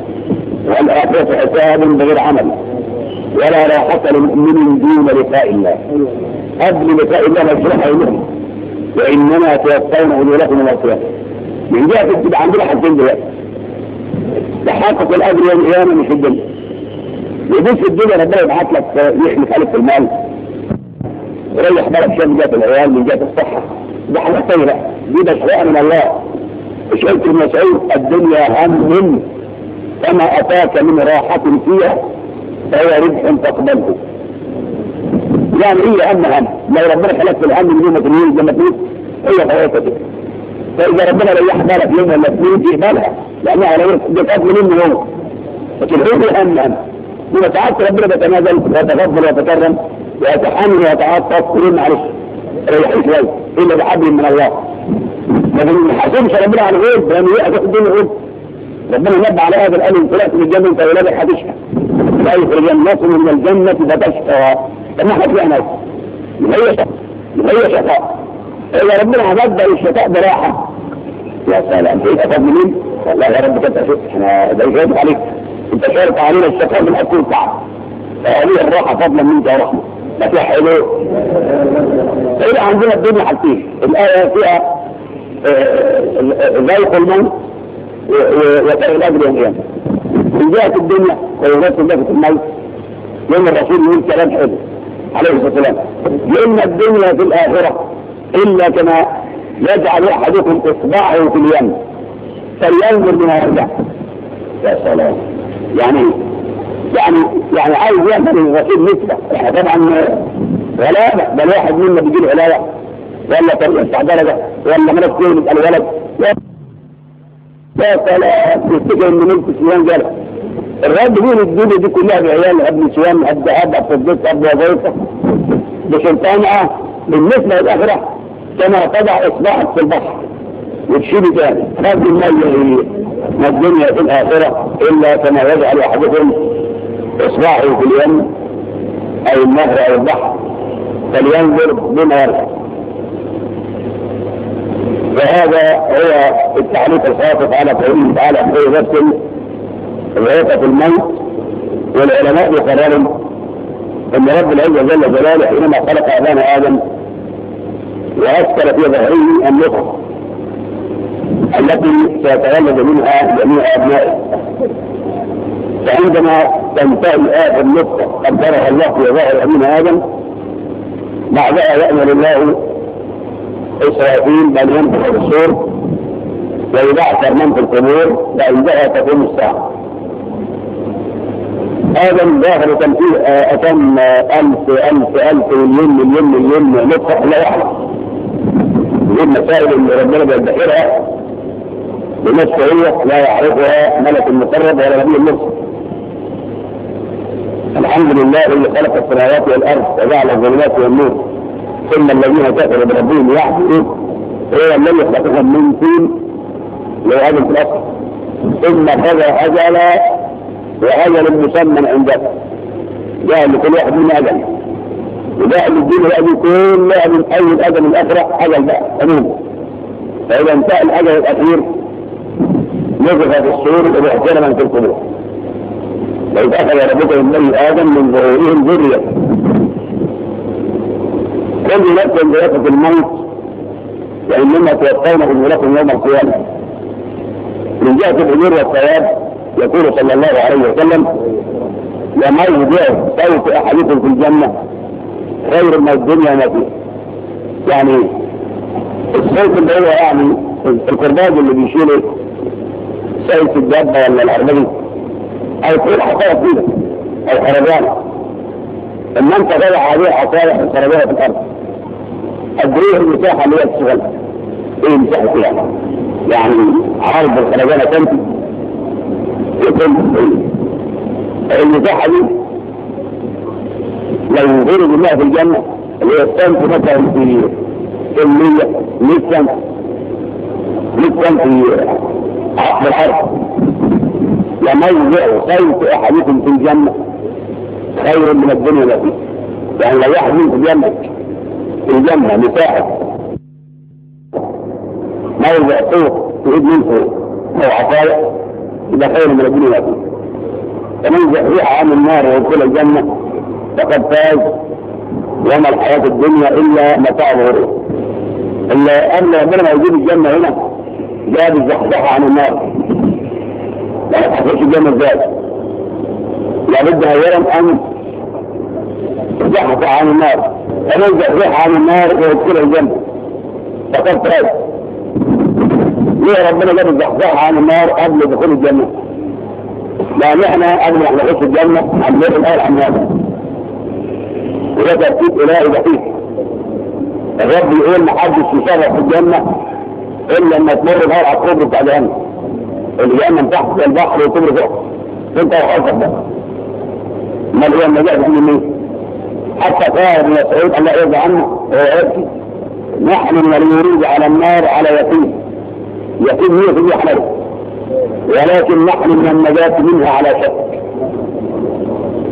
والآخرة حساب بغير عمل. ولا راحة لمؤمن دون لقاء الله. قبل لقاء الله مجروح عينهم وإنما توفون أجوركم الأصوات من جهة تبقى عندنا حاجتين دلوقتي تحقق الأجر يوم القيامة مش الجنة يدوس الدنيا ربنا يبعت لك يحمي عليك المال. يريح بلد شوية من جهة العيال من جهة الصحة. ده حاجة سيئة دي مشروع من الله. شئت المسعود الدنيا هم من فما أتاك من راحة فيها. فهو ربح تقبله يعني هي هم هم. لو ربنا خلق الهم من يوم تنين لما تموت هي حياتها كده فإذا ربنا ريح بالك يوم ولا اثنين في بالها لأن على وقت جت من منه يوم لكن هو الهم هم. لما تعطي ربنا بتنازل ويتغفر ويتكرم ويتحمل ويتعاطف كل معلش ريحوا شوية إلا بحبل من الله. لكن ما حاسبش ربنا على الغيب لأنه يقف الدنيا غيب ربنا نبه على هذا الأمن طلعت من الجنة انت ولادك هتشقى ليخرجنكم من الجنة بتشقى لما خطي أنا لغاية شقاء؟ لغاية شقاء؟ إذا ربنا هبدل الشقاء براحة. يا سلام إيه أفضل منين؟ والله يا رب كنت أشوف إحنا ده إيه يشارك عليك؟ أنت شارك علينا الشقاء من أكل تعب فأولي الراحة فضلا منك يا رحمة. ما في حلو. إيه عندنا الدنيا حالتين؟ الآية فيها ذوق الموت وتغلب اليوم من جهه الدنيا ويرات الله في الموت. لأن الرسول يقول كلام حلو عليه الصلاة والسلام. لأن الدنيا في الآخرة إلا كما يجعل أحدكم إصبعه في اليم. فلينظر بما يرجع. يا سلام. يعني يعني يعني عايز يعمل الرسول نسبة. إحنا طبعا غلابة. ده الواحد منا بيجيب علاوه ولا طريقة استعداله ولا ملك كونه يبقى الولد. سيان الرد هو الدنيا دي كلها بعيال ابن سيان عبد قاعد عبد ابو ضيفه بسلطانها بالنسبة للاخره كما تضع اصبعك في البحر وتشيل تاني هذه الميه ما الدنيا في الاخره الا كما يضع احدكم اصبعه في اليم أو النهر أو البحر فلينظر بما يرحب وهذا هو التعليق الخاطف على قوله تعالى في نفس في الموت والعلماء يقررون أن رب العزة جل جلاله حينما خلق ابان آدم واسكر في ظهره النقطه التي سيتولد منها جميع أبنائه. فعندما تنتهي اخر النقطه قدرها الله في ظهر ابن آدم بعدها يأمر الله إسرائيل من ينفق الصور ويبعثر من في القبور فإنها تقوم الساعة. هذا داخل تمثيل آه، أتم آه، ألف ألف ألف مليون مليون مليون نطق لا يحلق دي المسائل اللي ربنا بيدخلها هي لا يعرفها ملك المقرب ولا نبي النفس الحمد لله الذي خلق السماوات والأرض وجعل الظلمات والنور. ثم الذين كفروا بربهم يعبدون هو إيه الذي خلقهم من طين. لهذا الأصل ثم خذ أجلا وأجل مسمى عندك جاء لكل واحد من أجل وجاء للدين يأتي كل من أول أجل الأخرى أجل بقى. أمين فإذا انتهى الأجل الأخير نزغ في الصور واحترما في القلوب لو أخذ ربك من آدم من ظهورهم ذرية الذي يقبل ملكة الموت وإنما توفونه لكم يوم القيامة من جهة الأجور والثواب يقول صلى الله عليه وسلم لما يضيع صوت أحدكم في الجنة خير من الدنيا ما فيها. يعني الصوت اللي هو يعني الكرباج اللي بيشيله صوت الدابة ولا العربية أو كل حصايا فيه أو خربانة. لما أنت تضع عليه حصايا خربانة في الأرض. قد إيه المساحه اللي هي تشتغل إيه المساحه فيها؟ يعني عرض الخرجانة كم؟ يكون المساحه دي لو ضرب الله في الجنة اللي هي الشمس مثلا في كميه 100 شمس 100 شمس في عقد الأرض لموضع صوت أحدكم في الجنة خير من الدنيا التي يعني لو واحد منكم جنبك في الجنة مساعد ما يرجع فوق يريد منه فوق أو عطايا. إذا خير من الدنيا يأتي فمن زحزح عن النار ويدخل الجنة فقد فاز. وما الحياة الدنيا إلا متاع الغرور. إلا أن ربنا موجود الجنة هنا جاب الزحزحة عن النار. لا تحصلش الجنة إزاي لابد أولا أن زحف عن النار. فمن زحزح عن النار ويدخل الجنة. فقد فات ليه ربنا جاب الزحزح عن النار قبل دخول الجنة؟ لأن إحنا قبل ما نخش الجنة هنلاقي الآية الحمامة وده ترتيب إلهي دقيق الرب يقول محدش يشرف في الجنة إلا لما تمر نهار على الكبر بتاع الجنة اللي جاي من تحت البحر والكبر فوق. أنت وحظك ده امال هو النجاح من مين؟ حتى قال ابن مسعود الله يرضى عنه نحن من يريد على النار على يقين يقين هي في يحمله ولكن نحن من النجاة منها على شك.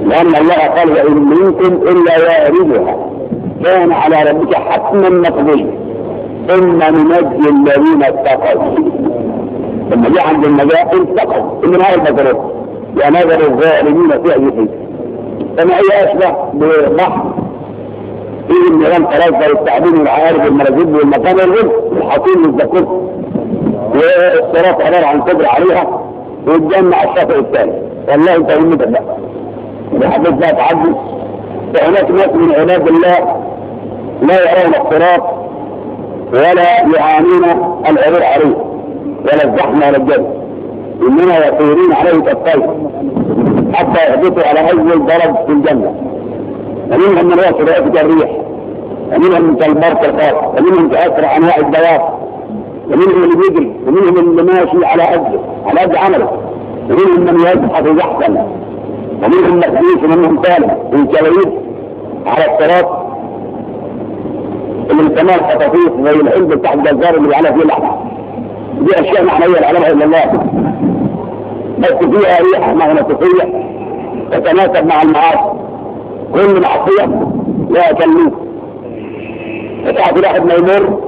لأن الله قال وإن منكم إلا واردها كان على ربك حتما مقضيا. إن ننجي الذين اتقوا. لما جاء عند النجاة اتقوا. من هذا يا نظر الظالمين في أي حيث الجمعية يصبح ببحر فيه النظام تلازل التعبيد والعارف المراجل والمكان الرب الحطيم والذكر والصراف عبارة عن قدر عليها ويتجمع الشاطئ الثاني. والله انت همتك بقى. بحديث بقى تعدي. فهناك ناس من عباد الله لا يرون الصراط ولا يعانون العبور عليه ولا الزحمة ولا الجد إنما يطيرون عليه كالطير. حتى يحدثوا على اي درج في الجنة. ومنهم من ياكل ياكل الريح. ومنهم كالبرقة ومنهم أسرع أنواع الدواب. ومنهم اللي بيجري ومنهم اللي ماشي على قد على قد عمله. ومنهم من يزحف ويحسن. ومنهم مخدوش ومنهم طالب. والكلاويز على الصراط اللي الكمال خطافيس زي الحلم بتاع الجزار اللي على فيه لحمة دي أشياء معنية لا العلماء إلا الله. بس فيها ريحة مغناطيسية تتناسب مع المعاصي. كل معصية لها تلميذ ساعة الواحد ما يمر.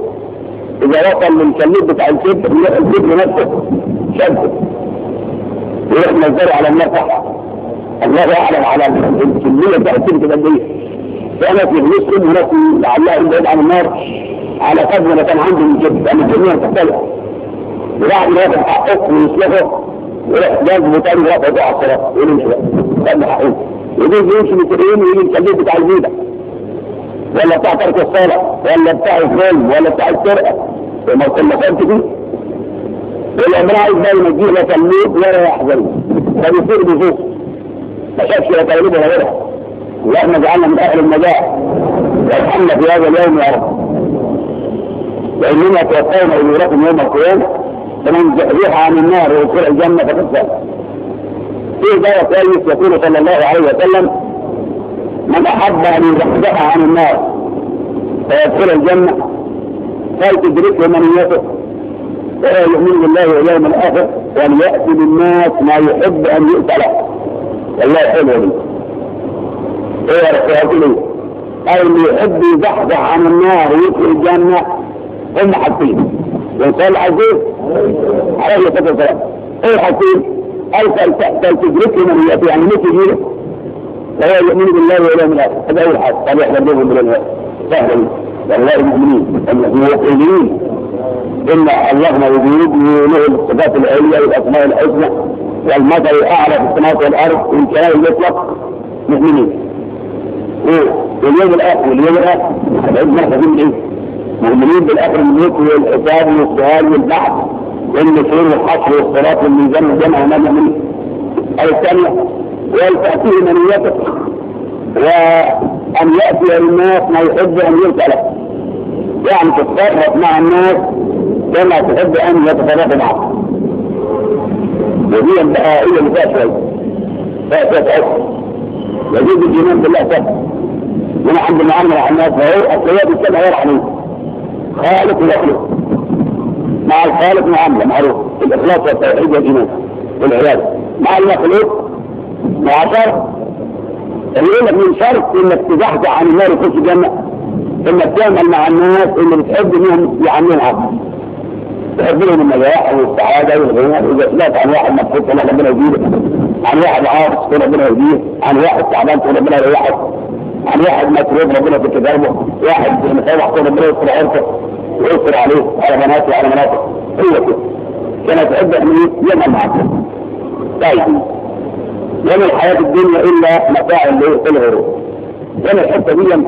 إذا وصل للتلميذ بتاع الكب يروح الكب نفسه شدة. يروح مزاره على النفع. الله أعلم على الكلية بتاع الكب قد إيه فأنا في مسلم ونفسي لعلها بعيد عن النار. على قدر ما كان عنده من كبر لأن الكمية تختلف. الواحد ما ياخد حقه ويسلخه لا متعب لا بضاعة خلاص إيه اللي خلي حقوق ودول بيمشي متقين ويجي يخليه بتاع الجيدة. ولا بتاع ترك الصلاة ولا بتاع الظلم ولا بتاع السرقة. ما كنا فهمت دي والامر عايز بقى يمجيه لا تمليك ولا يحزن. فبيصير بيفوق ما شافش لا تغريب ولا غيرها. وإحنا جعلنا من أهل النجاح. وارحمنا في هذا اليوم يا رب. لأننا توفينا اجوركم يوم القيامة. فمن زحزح عن النار وادخل الجنة فقد فاز. في رواية كويس يقول صلى الله عليه وسلم من أحب أن يزحزح عن النار فيدخل الجنة فلتدركه منيته فلا يؤمن بالله واليوم الآخر وأن يأتي للناس ما يحب أن يؤتى له. والله حلو دي. رسول الله أي اللي يحب يزحزح عن النار ويدخل الجنة هم حاطين. وقال عزيز عليه الصلاة والسلام. إيه حكيم أرسل تحت جريك من الياتي يعني مش يجيله وهو يؤمن بالله ولا من الآخر هذا أول حاجة قال يحذرهم من الله. سهلا والله المؤمنين الموقنين إن الله اللهم يزيدني له الصفات العليا والأسماء الحسنى والمثل الأعلى في السماوات والأرض. إن كان يطلق. مؤمنين. واليوم الآخر واليوم الآخر. هذا ما من إيه؟ مؤمنين بالاخر الملوك والحساب والسؤال والبحث والنصر والحصر والصلاة والميزان والجمع وما منه الثانية ولتاتيه منيتك وأن يأتي الناس ما يحب أن يلقى لك. يعني تتفرق مع الناس كما تحب أن يتفرق معك. ودي بقى هي اللي فيها شوية فيها شوية أكثر يجوز الجنون بالله سبحانه من عند على الناس فهو السيد السبع يرحم خالق الأخلق مع الخالق معاملة نعم، معروف. الإخلاص والتوحيد والإيمان والعيادة مع المخلوق مع شرط اللي يقول لك من شرط انك تزحزح عن النار وتخش الجنة. انك تعمل مع الناس اللي بتحب منهم يعملون عقل تحب لهم النجاح والسعادة والغنى. إذا سمعت عن واحد مبسوط والله ربنا يجيبه عن واحد عاطس ربنا يجيبه عن واحد تعبان ربنا يريحك عن واحد مكروب ربنا في التجربة واحد المسائل حتى ربنا يصر عرفه ويصر عليه على مناطق وعلى مناطق. هو كده كانت عدة من يوم معكم طيب. لأن الحياة الدنيا إلا متاع غيره لأن الحتة دي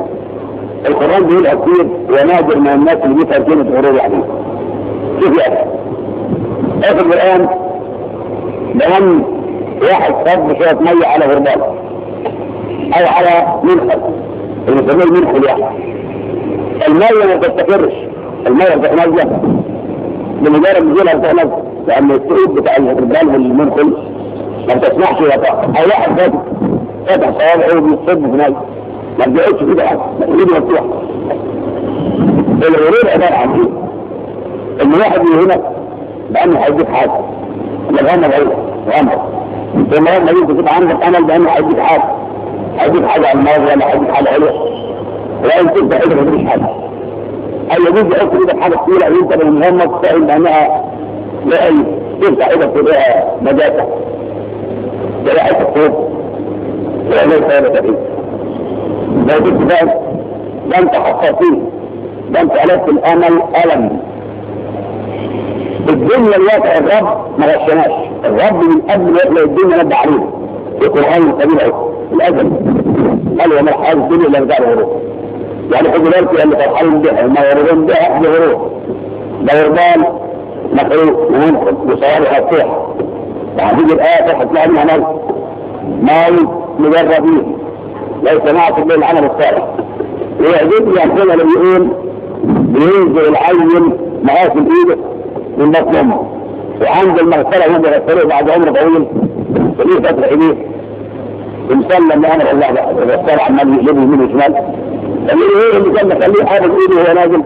القرآن بيقول أكيد ونادر من الناس اللي جيتها كلمة غرور عليه شوف يعني. آخر الآن لأن واحد صب شوية مية على غربانه أو على منحل اللي بنسميه المنحل يعني الماية ما بتستقرش الميه بتحمل لها بمجرد نزولها بتحمل لأن السقوط بتاع البران والمنحل ما بتسمعش ولا أو واحد فاتح فاتح صوابعه وبيصب في ميه ما بيقعدش كده حاجة ايده مفتوحه الغرور عبارة عن إيه؟ إن واحد يهنك بأنه هيديك حاجة. لغايه ما بعيده وامر ثم لما يجي تبقى عندك أمل بأنه هيديك حاجة. حديث حاجة عن المرض ولا حديث حاجة حلوة ولا يمكن تعيد مفيش حاجة اي يجوز يحط إيدك حاجة طويله أو انت المهمة تسال لانها لا اي تفتح إيدك وتبقى نجاسه ولا عايز تخوف ولا ليس ولا تأييد لو كنت فاهم ده انت حساسين ده انت علاج الامل الم الدنيا الواقع الرب ما غشناش الرب من قبل ما الدنيا نبى عليه القرآن الكريم الأزل. قال وما الحياة الدنيا إلا متاع غرور يعني حب ذلك أن فرحان بها. وما يرضون بها أهل غرور لا يرضان مخلوق ومنقذ وصالح الصيح وهذه الآية تطلع منها ناس ما مجربين لو سمعت من العمل الصالح. ويعجبني أن لم يقول. بينزل العين معاك إيده من بطن وعند المغفرة هم يغفروه بعد عمر طويل. وليه فتح إليه. الانسان لما يعمل الله الرسال عمال يجيبه يمين وشمال. خليه إيه اللي كان مخليه حاطط ايده وهو نازل.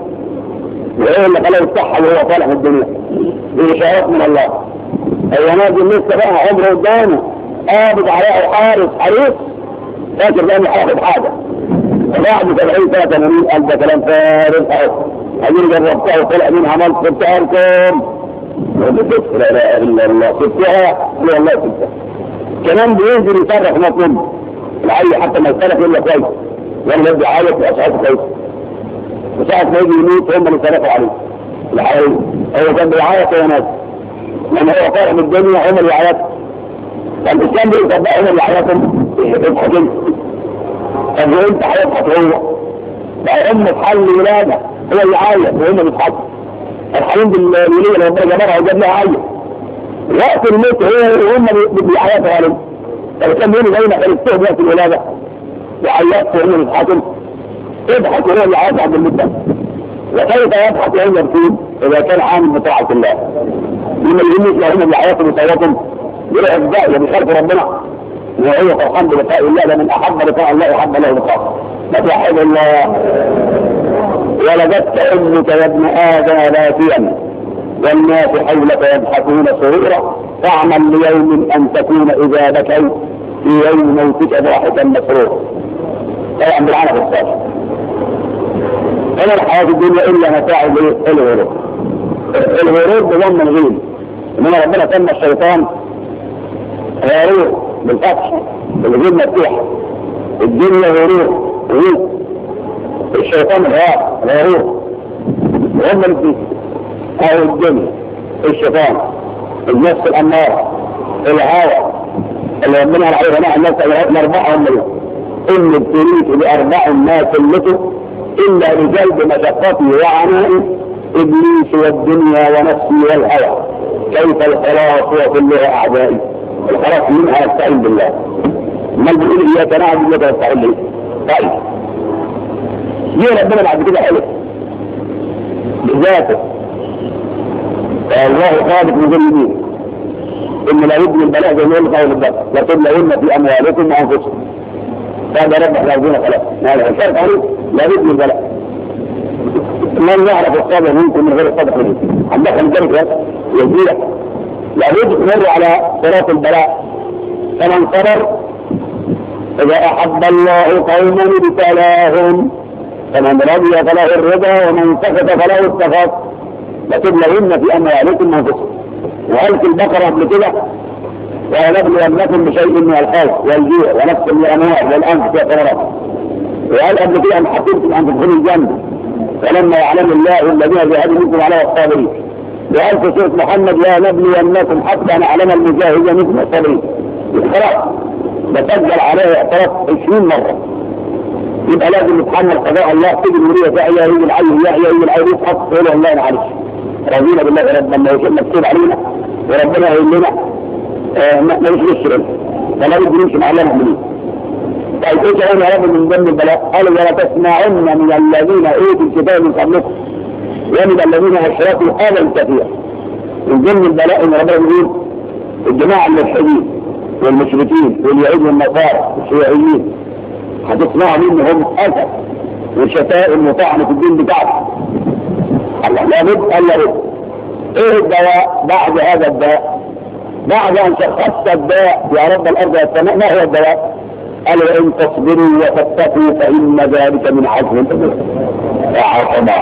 وايه اللي خلاه يصحى وهو طالع في الدنيا. إيه بإشارات من الله. هو نازل لسه بقى عمره قدامه. قابض عليه حارس حريص. فاكر بقى هياخد حاجة. واحد وسبعين سنة 80 قال ده كلام فارغ أهو. عايزين جربتها وطلع مين عملت بتاعكم لا لا لا لا سبتها لا لا سبتها كمان بينزل يصرخ مطلوب العي حتى ما يصرخ الا كويس. يعني وأنا يبدو عايز واسعته كويس. وساعة ما يجي يموت هم اللي صرفوا عليه. الحقيقي هو كان بيعيط يا ناس. لما هو فرح من الدنيا هم اللي يعيطوا فالاسلام بيطبق هم اللي يعيطوا يضحك انت طب وانت هيضحك هو. بقى هم حل ولادة. هو اللي عايط وهم اللي بيضحكوا الحليم بالوليه لما ربنا جابها وجاب لها عيط وقت الموت هو هم بيعيطوا عليهم فكان يقولوا يعني زينا كان التهمه وقت الولاده وعيطت هم يضحكوا اضحك هو اللي عيط عبد المده وكيف يضحك اللي يبكون إذا كان عامل بطاعة الله؟ لما يقول لك هم اللي عيطوا بصوتهم يروح بقى يخالف ربنا. وهو فرحان بلقاء الله لمن أحب لقاء الله أحب له لقاء ما تحب الله. ولدت أمك يا ابن آدم ناسيا والناس حولك يبحثون سرورا فاعمل ليوم أن تكون إذا بكيت في يوم موتك ضاحكا مسرورا. طبعا بالعالم الصالح. أنا الحياة الدنيا إلا متاع الغرور. الغرور بظن الغيب إنما ربنا سمى الشيطان غرور بالفتح بالغيب مفتوحه الدنيا غرور غيب الشيطان غرور. غرور غرور أو الدنيا الشيطان النفس الأمارة الهوى اللي ربنا على نحن الناس أولادنا أربعة هم إن ابتليت بأربع ما كلته إلا بجلب مشقته وعنائي إبليس والدنيا ونفسي والهوى. كيف الخلاص وكلها أعدائي؟ الخلاص منها نستعين بالله. ما بيقول إياك نعبد وإياك نستعين بالله طيب. ليه ربنا بعد كده حلو بذاته. والله خالق مجلدين إن لابد من بلاء جميع لكن لا يبني في أموالكم وأنفسكم. فهذا رب إحنا عايزين خلاص ما هذا الشرط عليه لا من البلاء. من يعرف الصبر منكم من غير الصبر منكم عندك ذلك يزيد لا تمر على صراط البلاء. فمن صبر إذا أحب الله قوما ابتلاهم فمن رضي فله الرضا ومن سكت فله التخطي لتبلغن في أموالكم وأنفسكم وهلك البقرة قبل كده ولنبلغنكم بشيء من الخوف والجوع ونفس من والانف في والثمرات وقال قبل كده أن حطيتم أن تدخلوا الجنة فلما يعلم الله الذين جاهدوا منكم على الصابرين وقال في سورة محمد لا نبلونكم حتى نعلم المجاهدين منكم الصابرين اقتراف بسجل عليه اعتراف 20 مرة يبقى لازم يتحمل قضاء الله تجي المريض يا ايها العلي يا ايها العلي يفحص تقول الله معلش رضينا بالله ربنا يكون مكتوب علينا. وربنا يقول لنا. آه، ما مش مشكلة فلا بد نمشي مع المؤمنين طيب إيه كلام يا رب من جنب البلاء؟ قالوا ولا تسمعن من الذين أوتوا الكتاب من قبلكم. يعني ومن الذين أشركوا قولا الكثير من جنب البلاء إن ربنا يقول الجماعة الملحدين والمشركين واليهود والنصارى والشيوعيين هتسمعوا منهم اثر وشتائم وطعن في الدين بتاعهم. الله لابد أن يرد إيه الدواء بعد هذا الداء بعد أن شخصت الداء يا رب الأرض والسماء ما هو الدواء؟ قال وإن تصبروا وتتقوا فإن ذلك من عزم الأمور وعظمة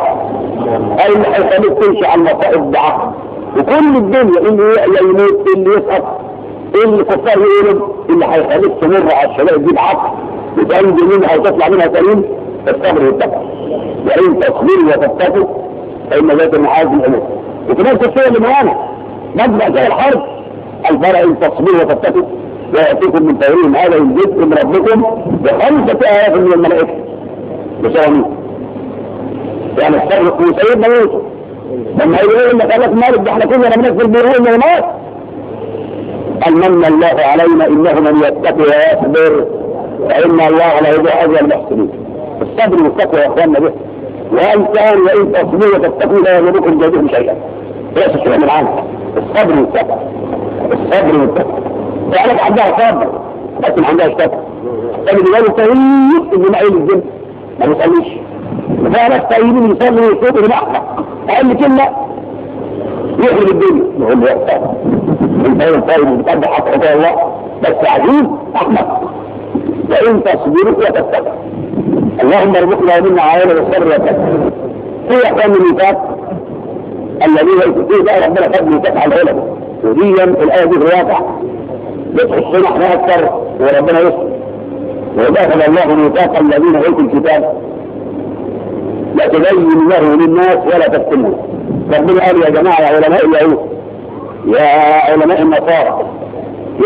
الحكمة تمشي على المصائب بعقل وكل الدنيا اللي يموت اللي يسقط اللي الكفار يقولوا اللي هيخليك تمر على الشباب دي بعقل وتأنجي منها وتطلع منها سليم الصبر والتقوى وإن تصبروا وتتقوا فإن ذات المعارض الأمور نفس الشيء اللي معانا مبنى زي الحرب الفرعي التصبير وتتقوا ويأتيكم من توريهم هذا الجزء من ربكم بخمسة آيات من الملائكة. بسرعة يعني الشر وسيدنا يوسف. لما يقول انك قال لك مالك ده إحنا كلنا بنكفر بيقول من الموت المن الله علينا إنه من يتقي ويصبر فإن الله لا يضيع اجر المحسنين الصبر والتقوى يا إخواننا به وأن كان وان تصبروا وتتقوا لا يضركم جهدهم شيئا. ليس شيئا من العالم الصبر والتقوى. الصبر والتقوى. تعرف عندها صبر لكن طيب ما عندهاش تقوى تجد الوالد طيب اللي معين الجن ما بيصليش فعلا طيب اللي يصلي ويصوم ويبحر أقل كلمه يخرب الدنيا. يقول له يا أستاذ انت إيه طيب وبتقدر حق الله. بس عجيب أحمد. فان تصبروا وتتقوا. اللهم ارزقنا منا عائلة وسرة في أحكام الميثاق الذين يكتبون بقى ربنا خد ميثاق على العلم. وديا الآية دي الواقع. بيصحوا الصنع لها أكثر وربنا يصحى وداخل الله ميثاق الذين أوتوا الكتاب. لا له للناس ولا تكتمه ربنا قال يا جماعة يا علماء اليهود يا علماء النصارى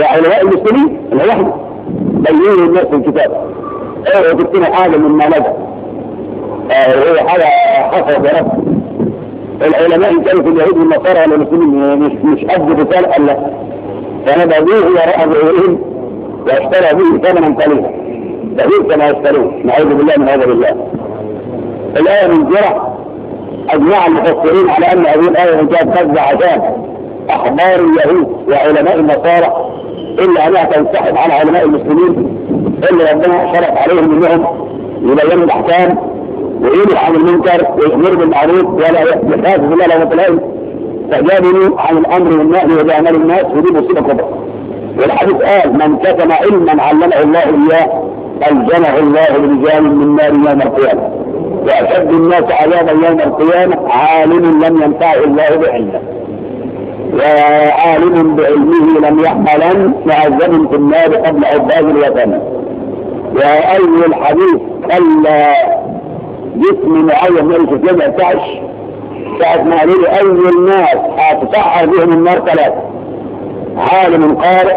يا علماء المسلمين الوحده بينوا الناس الكتاب. إيه جبتنا حاجة مما لدى إيه حاجة حصلت يا رب العلماء ان كانوا في اليهود والنصارى ولا يعني مش مش قد رسالة الا فأنا ببيع وراء بيعهم واشترى به ثمنا قليلا. ببيع كما يشترون. نعوذ بالله من هذا بالله الآية من جرح. أجمع المفسرين على أن هذه الآية من جهه عشان احبار اليهود وعلماء النصارى. الا انها تنسحب على علماء المسلمين اللي ربنا شرف عليهم انهم يبينوا الأحكام ويقول عن المنكر ويامروا بالمعروف ولا يحاسب الله لو تلاقي تجادلوا عن الأمر والنهي وبأعمال الناس ودي مصيبه كبرى والحديث قال من كتم علما علمه الله إياه ألزمه الله برجال من نار يوم القيامة. وأشد الناس عذابا يوم القيامة عالم لم ينفعه الله بعلمه. وعالم بعلمه لم يحملا معذب في النار قبل عباد الوطن وأي الحديث قال جسم معين ملك الجمع تعش ساعة ما قالوا أي الناس هتسحر بهم النار ثلاثة عالم قارئ.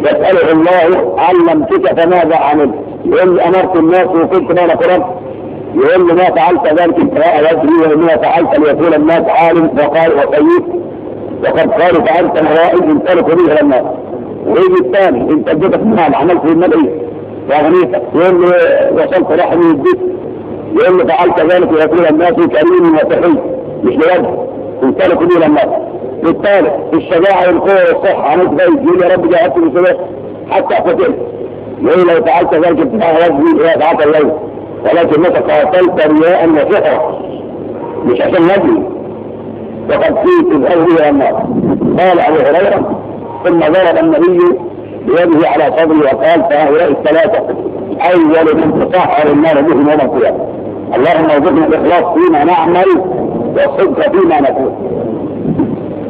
يسأله الله علمتك فماذا عملت يقول أمرت الناس وكنت ما لك رب يقول لما ما فعلت ذلك القراءة يدري ولما فعلت ليقول الناس عالم وقال وطيب؟ وقد قالوا فعلت الغرائب انطلقوا بها الناس. ويجي الثاني انت اديتك منها عملت في المدعي واغنيتك يقول له وصلت رحمي البيت يقول لي فعلت ذلك ليقول الناس كريم وتحي مش لوجه انطلقوا بها الناس. الثالث الشجاعة والقوة والصحة عملت بيت يقول يا رب جاهدت بسبب حتى قتلت يقول لو فعلت ذلك ابتداء ربي إيه فعلت الليل ولكن قاتلت رياء وسحرا مش عشان نبي. وقد في تذهبه النار قال أبو هريرة ثم ضرب النبي بيده على صدره وقال فهؤلاء الثلاثة أول من تطهر النار بهم يوم القيامة. اللهم ارزقنا الاخلاص فيما نعمل والصدق فيما نكون.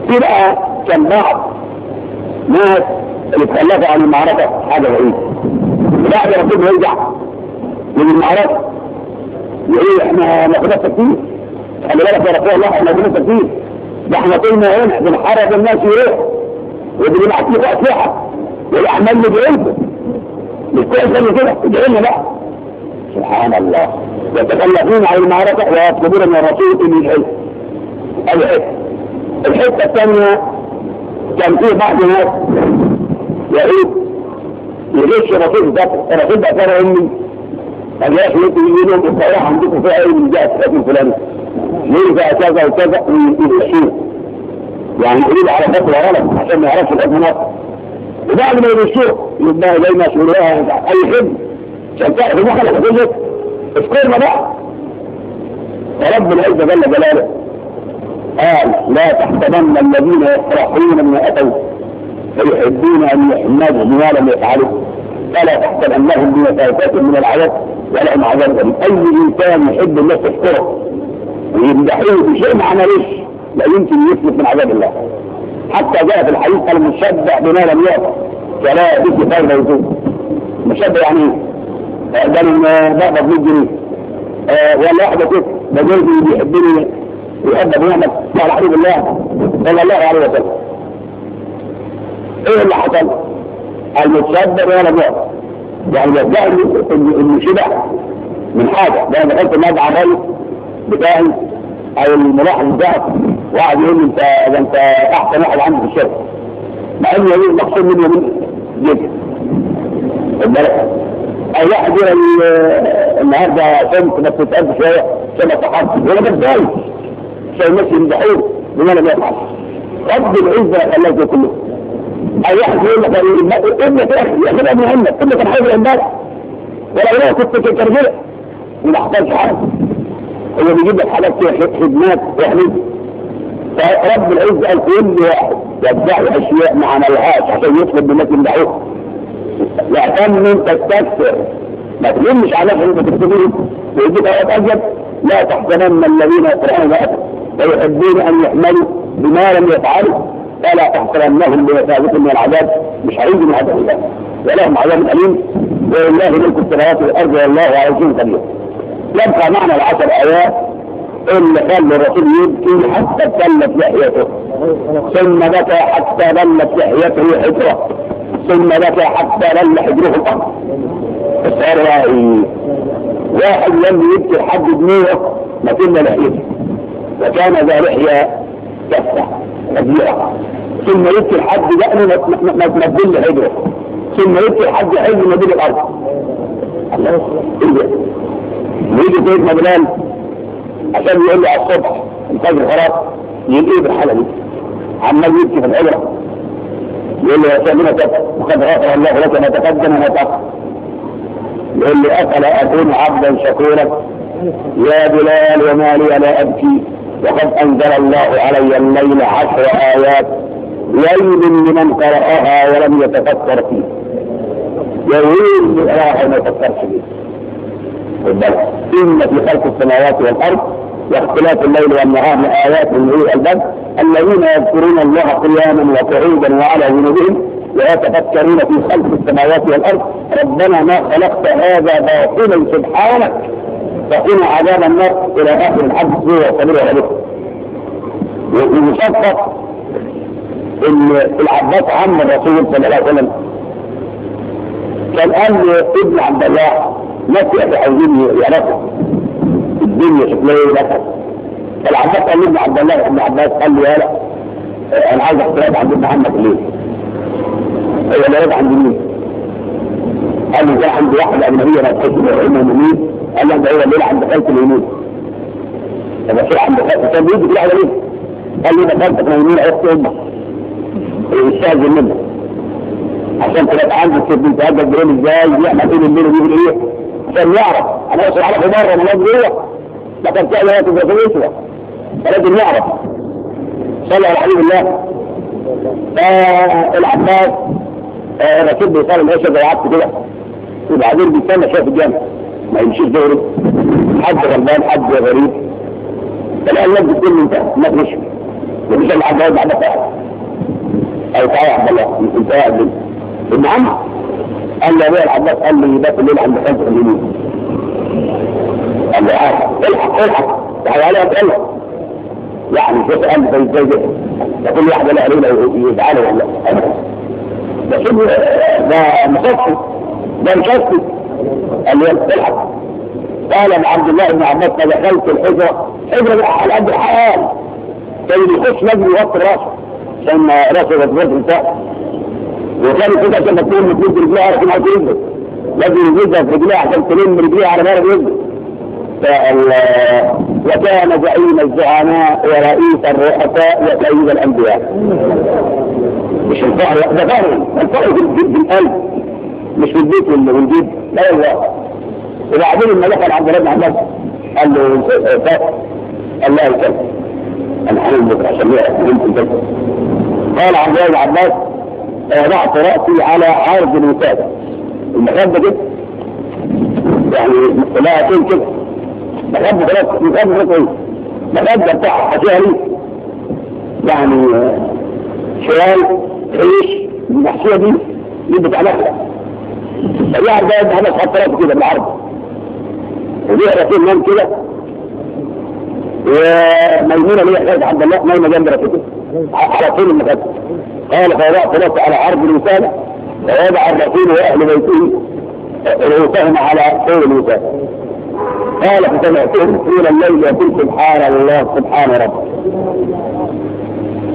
في بقى كان بعض ناس اللي تخلفوا عن المعركة. حاجة بعيده بعد رسول يرجع. للمعارض يقول إحنا مقدار تكتير قال لك يا رسول الله إحنا مقدار تكتير ده إحنا طولنا هنا بنحرض الناس يروح. وبنبعت لكم أسلحة. والاحمال اللي بعيده مش كويس قبل كده ادعي لنا بقى. سبحان الله. يتخلفون عن المعركة ويطلبون من الرسول ان يدعي الحته الحتة الثانية كان في بعض الناس يعيد. يغش الرسول ده الرسول ده كان أمي. اگر اپنے تلویزیون کو کہا ہم کو کہا ہے فلان یہ كذا وكذا کا ایسا کا يعني قليل على فترة غلط عشان ما يعرفش الأزمات وبعد ما يمشوه يبقى زي ما أي حد عشان تعرف دخلك هتقول لك بقى فرب العزة جل جلاله قال لا تحسبن الذين يفرحون بما أتوا فيحبون أن يحمدوا بما لم يفعلوا فلا تحسب أنهم بمفازات من العذاب ولهم عذاب أي إنسان يحب الناس تشكره ويمدحوه بشيء ما عملوش لا يمكن يثبت من عذاب الله حتى جاء في الحديث المشبع بما لم يعطى فلا يدك فايده يزول مشبع يعني إيه؟ ده أنا بقبض 100 جنيه ولا واحدة يقول ده جوزي بيحبني ويحب ابن نعمة على حبيب الله صلى الله عليه وسلم إيه اللي حصل؟ المتشدد ولا جهل يعني الجهل ان شبع من حاجة. ده أنا قلت المجمع عمل بتاعي أو الملاحظ بتاعي واحد يقول لي انت ده أنت أحسن واحد عندي في الشركة. مع إنه يقول مقصود مني ومن جدا البلد أي واحد يقول آه، النهارده كنت ما اتقل شوية شبه تحط وأنا بتضايق عشان الناس يمدحوه بما أنا ما يفعلش رب العزة خلاك كله. أن يحصل كان حاجة أنا كنت ما حاجة هو بيجيب لك حاجات خدمات فرب العزة قال كل واحد يدعي أشياء ما عملهاش عشان يطلب منك يمدحوه يعتمد تستكثر ما تلمش على حلم تكتبين ويجيب آيات أجب لا تحزنن الذين يقرؤون الآيات ويحبون أن يحملوا بما لم يفعلوا. فلا تحسبنهم بمثابة من العذاب. مش هيجي من عذاب الله. ولهم عذاب أليم. ولله ملك السماوات والأرض والله عزيز قدير يبقى معنى العشر آيات اللي قال للرسول يبكي حتى تلت لحيته. ثم بكى حتى بلت لحيته حجرة. ثم بكى حتى بل حجره الأرض. الشعر واحد لم يبكي لحد جنيه ما كنا لحيته. وكان ذا لحية كفه تغييرها ثم يبكي الحج دقني يعني ما تمدل حجره ثم يبكي الحج حجر مدير الأرض. الله يخلص. ويجي سيدنا بلال عشان يقول له على الصبح الفجر خلاص إيه بالحاله دي. عمال يبكي في الحجره يقول له يا سيدنا وقد غفر الله لك ما تقدم وما تأخر. يقول لي أفلا أكون عبدا شكورا؟ يا بلال وما لي لا أبكي؟ وقد أنزل الله علي الليل عشر آيات ويل لمن قرأها ولم يتفكر فيه. يقول لله ما فكرش فيه. إن في خلق السماوات والأرض واختلاف الليل والنهار لآيات من هو الألباب الذين يذكرون الله قياما وقعودا وعلى جنوبهم ويتفكرون في خلق السماوات والأرض. ربنا ما خلقت هذا باطلا سبحانك. فإن عذاب النار إلى آخر الحج هو الصبر والعلم ومشقة إن العباس عم الرسول صلى الله عليه وسلم كان قال له ابن عبد الله ما في تقدر عايزين يعرفوا الدنيا شكلها إيه بس فالعباس قال له ابن عبد الله ابن عباس قال لي يا لا أنا عايز احترام عند ابن محمد ليه؟ هو لا عند مين؟ قال لي ده عند واحد اجنبيه ما تحسبه المؤمنين قال له ده إيه عند خالته اليمين. طب في عند خالته كان بيجي على ليه؟ قال له ده خالته اليمين عرفت أمك الاستاذ منه. عشان تبقى عندك في بنت بيقول إزاي يعمل بين الليلة دي بالايه؟ عشان يعرف. أنا اصل أعرف مرة من أجل إيه كان تعمل هي تبقى كويسه فلازم يعرف. صلى على حبيب الله فالعباس آه، الرسول آه، بيصلي العشاء زي عبد كده. وبعدين بيستنى شايف في الجامع. ما يمشيش دوره حد غلبان حد غريب. تلاقي الله بكل أنت ما تمشي مفيش إلا حد يقعد على أو تعالى يا عبد الله انت قاعد ابن عمرو قال لي ابويا العباس قال لي بات الليل عند خمسة مليون قال لي آه، الحق الحق. تعالى عليها تقلع يعني شوف قال زي زي كده. فكل واحد له عليه يزعله ولا بس ده مصفي ده مصفي أن الحق قال عبد الله بن عباس ما دخلت الحجرة. حجرة على عبد الحال. طيب، كان بيخش لازم يوطي راسه. عشان راسه يتبرد بتاعه وكان كده عشان تكون مدير رجليه عشان عايز يجري لازم يجيبها في رجليه عشان تلم رجليه على ظهر يجري وكان زعيم الزعماء ورئيس الرؤساء وسيد الأنبياء. مش الفقر ده فقر. الفقر في القلب. مش من البيت من الجيب لا والله. وبعدين لما دخل عبد الله محمد قال له آه، قال له الكلب أنا حامل بكره عشان يمكن بس قال عبد الله بن عباس وضعت رأسي على عرض الوساده المخده كده يعني لا اكون كده. مخده خلاص مخده خلاص إيه؟ مخده بتاع حشاري. يعني آه، شوال عيش المحشية دي دي على يا ده أنا خطرت كده بالعرض وبيقرا فيه النوم كده وميمونه ليا حاجة عبد الله نايمه جنب رفيقه على طول المكتب قال فوضع ثلاثة على عرض الوساله ووضع الرسول واهل بيته رؤوسهم على طول الوساله قال فسمعتهم طول الليل يقول سبحان الله سبحان ربي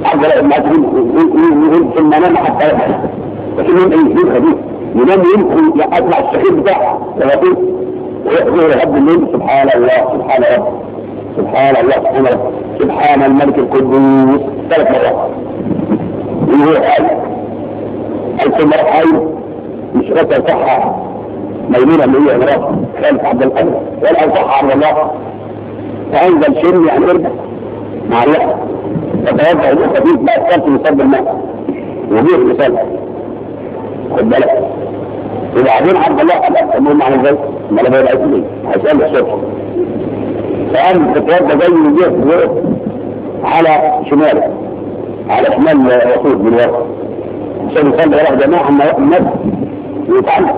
عبد الله بن مسعود يقول في المنام حتى لكن أي إيه خبيث. ولم يمكن لحد الشهيد ده ويقول ويقول لحد منه سبحان الله سبحان الله سبحان الله سبحان الله سبحان الملك القدوس. ثلاث مرات. اللي هو حي. ألف مرة حي. مش غير صحة ميمونة اللي هي مرات. خالد عبد القادر ولا صحة عبد الله. فأنزل شمي عن إربع. مع الله فتوضع الوقت. دي ما الثالث يصب الماء وبيه المثال خد وبعدين عبد الله المهم عمل زي ما أنا بقى لقيت عشان الصبح فقام تتوضا جاي من جهه على شماله على شمال الرسول من ورا عشان يصلي راح جماعة اما يقوم الناس ويتعلم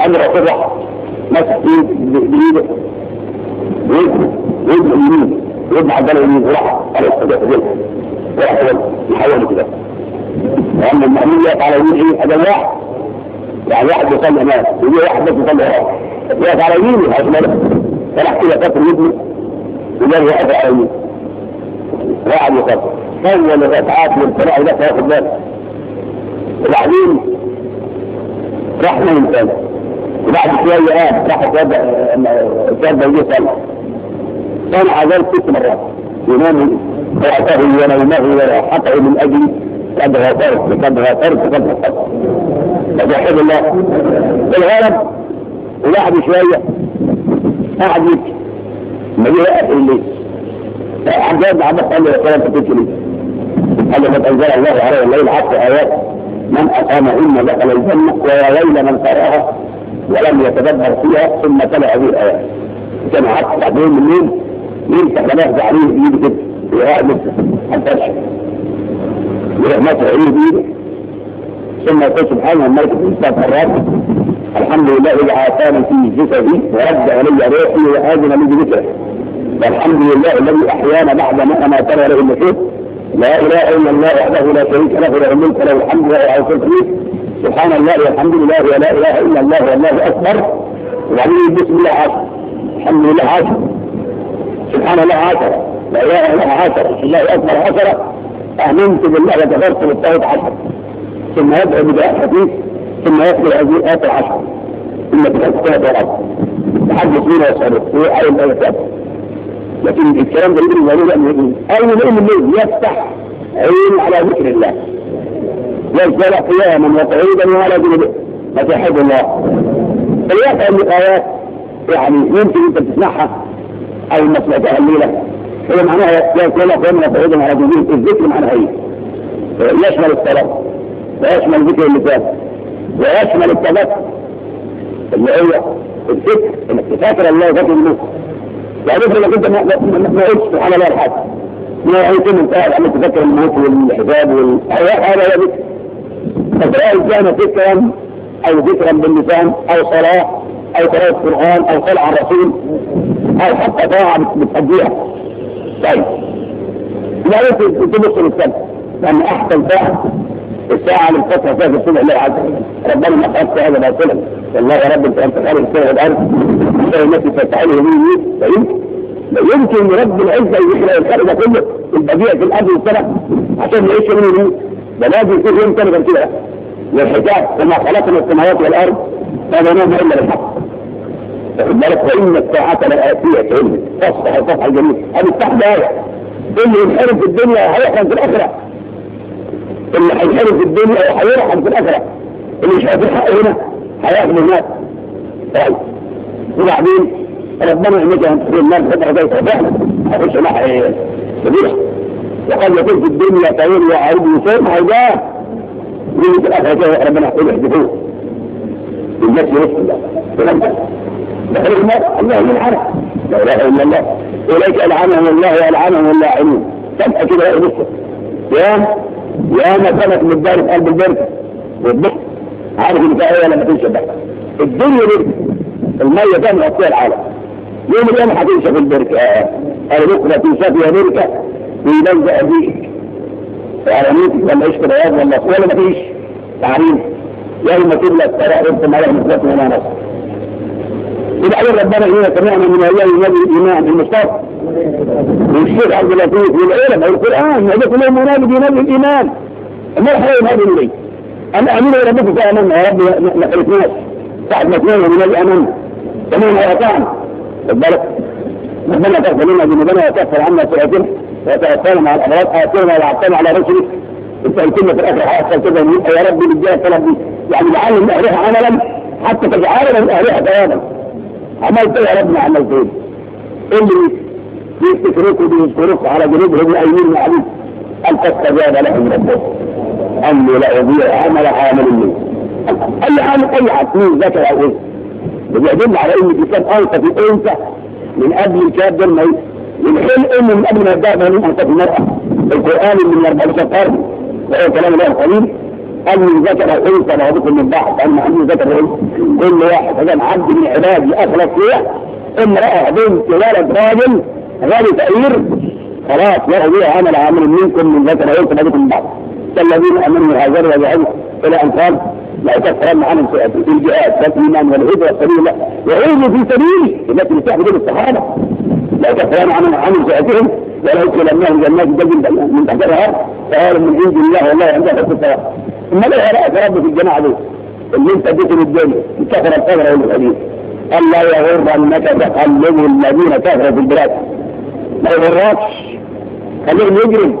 قال الرسول راح مسك بايده ويجري ويجري يمين ويجري عبد الله يمين وراح على الصدق راح يحول كده لأن المؤمن يقف على يمين إيه؟ هذا واحد يعني واحد يصلي هناك ويجي واحد بس يصلي هناك. واقف على يميني يا شمال فراح كده كسر يدي وجاي واقف على يميني واحد يصلي أول الركعات من الصلاه ده ياخد باله وبعدين راح نايم تاني وبعد شوية قام راح اتوضا اتوضا وجه صلى صنع ذلك ست مرات. ينام ويعتهي ونومه وراحته من أجلي. قد غفرت قد غفرت قد غفرت. فجحد الله. بالغلط الواحد شوية قاعد يبكي. ما جه الليل لي. حجاج عم قال لي الكلام تبكي لي قال له قد أنزل الله عليه الليل حتى آيات. من اقامهن دخل الجنة ويا ويل من قرأها ولم يتدبر فيها ثم تلا هذه الايات كان عطس بعدين من مين؟ مين؟ تخلف عليه يجي كده ويقعد حتى يشرب ونعمته عيدي ثم يقول سبحانه الملك الإنسان الرب الحمد لله إذا أعطاني في جسدي ورد علي روحي وآذن من جسدي. والحمد لله الذي أحيانا بعد ما أماتنا له المحيط لا إله إلا الله وحده لا شريك له له الملك له الحمد له على كل شيء. سبحان الله والحمد لله ولا إله إلا الله والله أكبر. وعليه بسم الله عشر الحمد لله عشر سبحان الله عشر لا إله إلا الله عشر الله أكبر عشرة آمنت بالله وكفرت بالطاغوت عشر ثم يدعو بدعاء خفيف ثم يذكر هذه الايات العشر. ثم تذكرها بعض يحدث منها ويسأله ويعلم الأوتاد لكن الكلام ده يقول الولي لأنه إيه؟ أول يوم الليل يفتح عين على ذكر الله. يزال قياما وقعودا وعلى ما تحب الله. الواقع ان الآيات يعني يمكن انت تسمعها. أو مثل الليلة. هي معناها يقول لك ان بعيدا على جميع الذكر معناها إيه؟ يشمل الطلب ويشمل ذكر اللسان ويشمل التذكر اللي هو الذكر انك تذاكر الله ذكر منه يعني افرض انك انت ما قلتش سبحان الله الحاج ما يعني كل انت قاعد عمال تذكر الموت والحجاب والحياة هذا يا ذكر فسواء كان ذكرا أو ذكرا باللسان أو صلاة أو قراءة قران أو خلع على الرسول أو حتى طاعه بتأديها طيب. لا يمكن تدخل السبت لأن أحسن ساعه الساعة اللي الفترة فيها في الصبح الله عز وجل ربنا ما خلقت هذا باطلا والله يا رب أنت أنت خالق سبع والأرض انت التي تفتحله لي لا يمكن لا يمكن لرب العزة أن يخلق الخلق ده كله البديع في الأرض والسبع عشان يعيش منه مين؟ ده لازم يكون يوم تاني كده. والحجاب وما خلقنا السماوات والأرض هذا نوم الا للحق واخد بالك وان الساعة لآتية. علم صفحه صفحه جميله ادي الصفحه ده اللي ينحرف في الدنيا هيحرم في الآخرة. اللي هينحرف في الدنيا هيرحم في الآخرة. اللي مش هياخد حقه هنا هياخد هناك طيب. وبعدين ربنا يعملها انت في النار فتره زي فعلا هيخش معها إيه؟ وقد يكون في الدنيا طويل وعريض وصوم هيجاه يجي في الاخره ربنا يحفظه. يحذفوه الناس يرسل الله بحيث ماذا؟ الله يلعنه لا إله إلا الله. إليك ألعنهم الله ويلعنهم اللاعنون فجاه كده يا بص يا يا ما سلك من الدار في قلب البركه والبخت عارف انت إيه لما تنشف بقى الدنيا دي المية ده مغطيه العالم. يوم اليوم هتنشف البركة. قال بكرة تنشف يا بركة. ويبان زقازيق وعرانيتك ولا عيش بياض ولا ولا مفيش تعريف يوم تبلى الثراء ربما لا يملك لنا نصر وبعدين ربنا إيه سمعنا من أيام النبي الإيمان المصطفى والشيخ عبد اللطيف والعلماء والقران هذا كلهم منادي بنبي الإيمان. مرحبا ينادي اليه أنا أمين يا في فامنا يا رب ما خلفناش بعد ما كنا بنبي امنا سمعنا يا خد بالك ربنا تغفر لنا ذنوبنا وتغفر عنا سيئاتنا وتغفرنا مع الامراض اثرنا وعطلنا على رسلك إنت قلت لنا في الآخر حاصل كده. يا رب بالجاه طلب يعني لعل من أهلها عملا حتى تجعلنا من أهلها بيانا عملت يا رب ما عملت إيه اللي يفتكركوا ويذكركوا على جنوبهم وعينيهم عليك أن تستجاب لهم ہم أني لا أضيع عمل عامل مني أي عامل أي عقلين ذكر أو إيه بيدل على إن الإنسان أنثى في أنثى من قبل الكتاب ده ما من حين إن من قبل ما يبدأ ما ينقص في المرأة القرآن من 14 قرن وهو كلام الله قليل أن ذكر أنثى بعضكم من بعض أن أن ذكر كل واحد هذا عبد من عبادي أخلص ليه امرأة بنت ولد راجل غالي تأير خلاص يرى بها عمل عامل منكم من ذكر أنثى بعضكم من بعض. الذين آمنوا هاجروا وجعلوا إلى انصار لا تفهم عن الجهاد والايمان والهجره السبيل يعود في سبيل التي نسمع بين الصحابة. لا تفهم عن عن جهادهم ولو كلمناهم جنات جد من تحتها فهذا من عند الله والله عندها حسن امال العراق رد في الجماعة دول اللي انت اديتهم الدنيا انتشر القدر والحديث الا يغرنك تقلب الذين كفروا في البلاد. ما يغركش خليهم يجري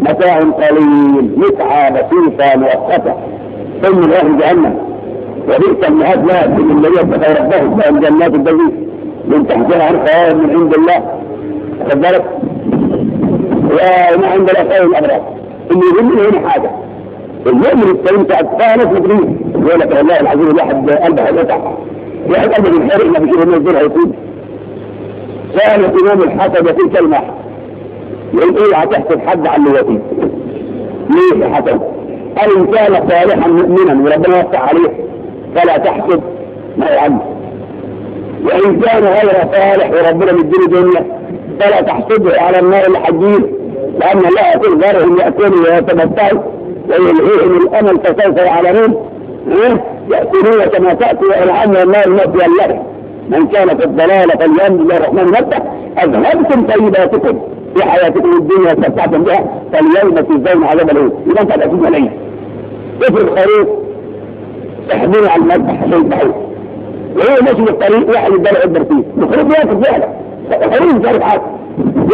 متاع قليل. متعه بسيطه مؤقته ثم الله جهنم. وبئس المهاد لها من الذي اتقوا ربه بها الجنات البليد من تحتها عرفها من عند الله. خد بالك؟ وما عند الله خير الابرار اللي يهمني هنا حاجة. المؤمن للتعليم بتاع في مدريد يقول لك والله العظيم الواحد قلبه هيقطع واحد قلبه بيتحرق ما فيش انه الزرع هيكون ثالث يوم الحسد في كلمة. يقول إيه هتحسد حد على اللي يطيب ليه الحسد؟ قال إن كان صالحا مؤمنا وربنا يفتح عليه فلا تحسد. ما يعمل وإن كان غير صالح وربنا مديله دنيا فلا تحسده على النار اللي هتجيله لأن الله يقول غيرهم ياكلوا ويتمتعوا ويلهيهم الامل فسوف يعلمون يأكلون كما تأكل العام والمال مأتي اللبن من كان في الضلالة فاليوم لله الرحمن مبدأ أذهبتم طيباتكم في حياتكم الدنيا استمتعتم بها فاليوم تجزون عذاب الهون إذا أنت تكون عليه كفر خروف تحضير على المذبح عشان يذبحوه وهو ماشي بالطريق واحد يدلع عبر فيه الخروف ياكل فعلا الخروف مش عارف حاجة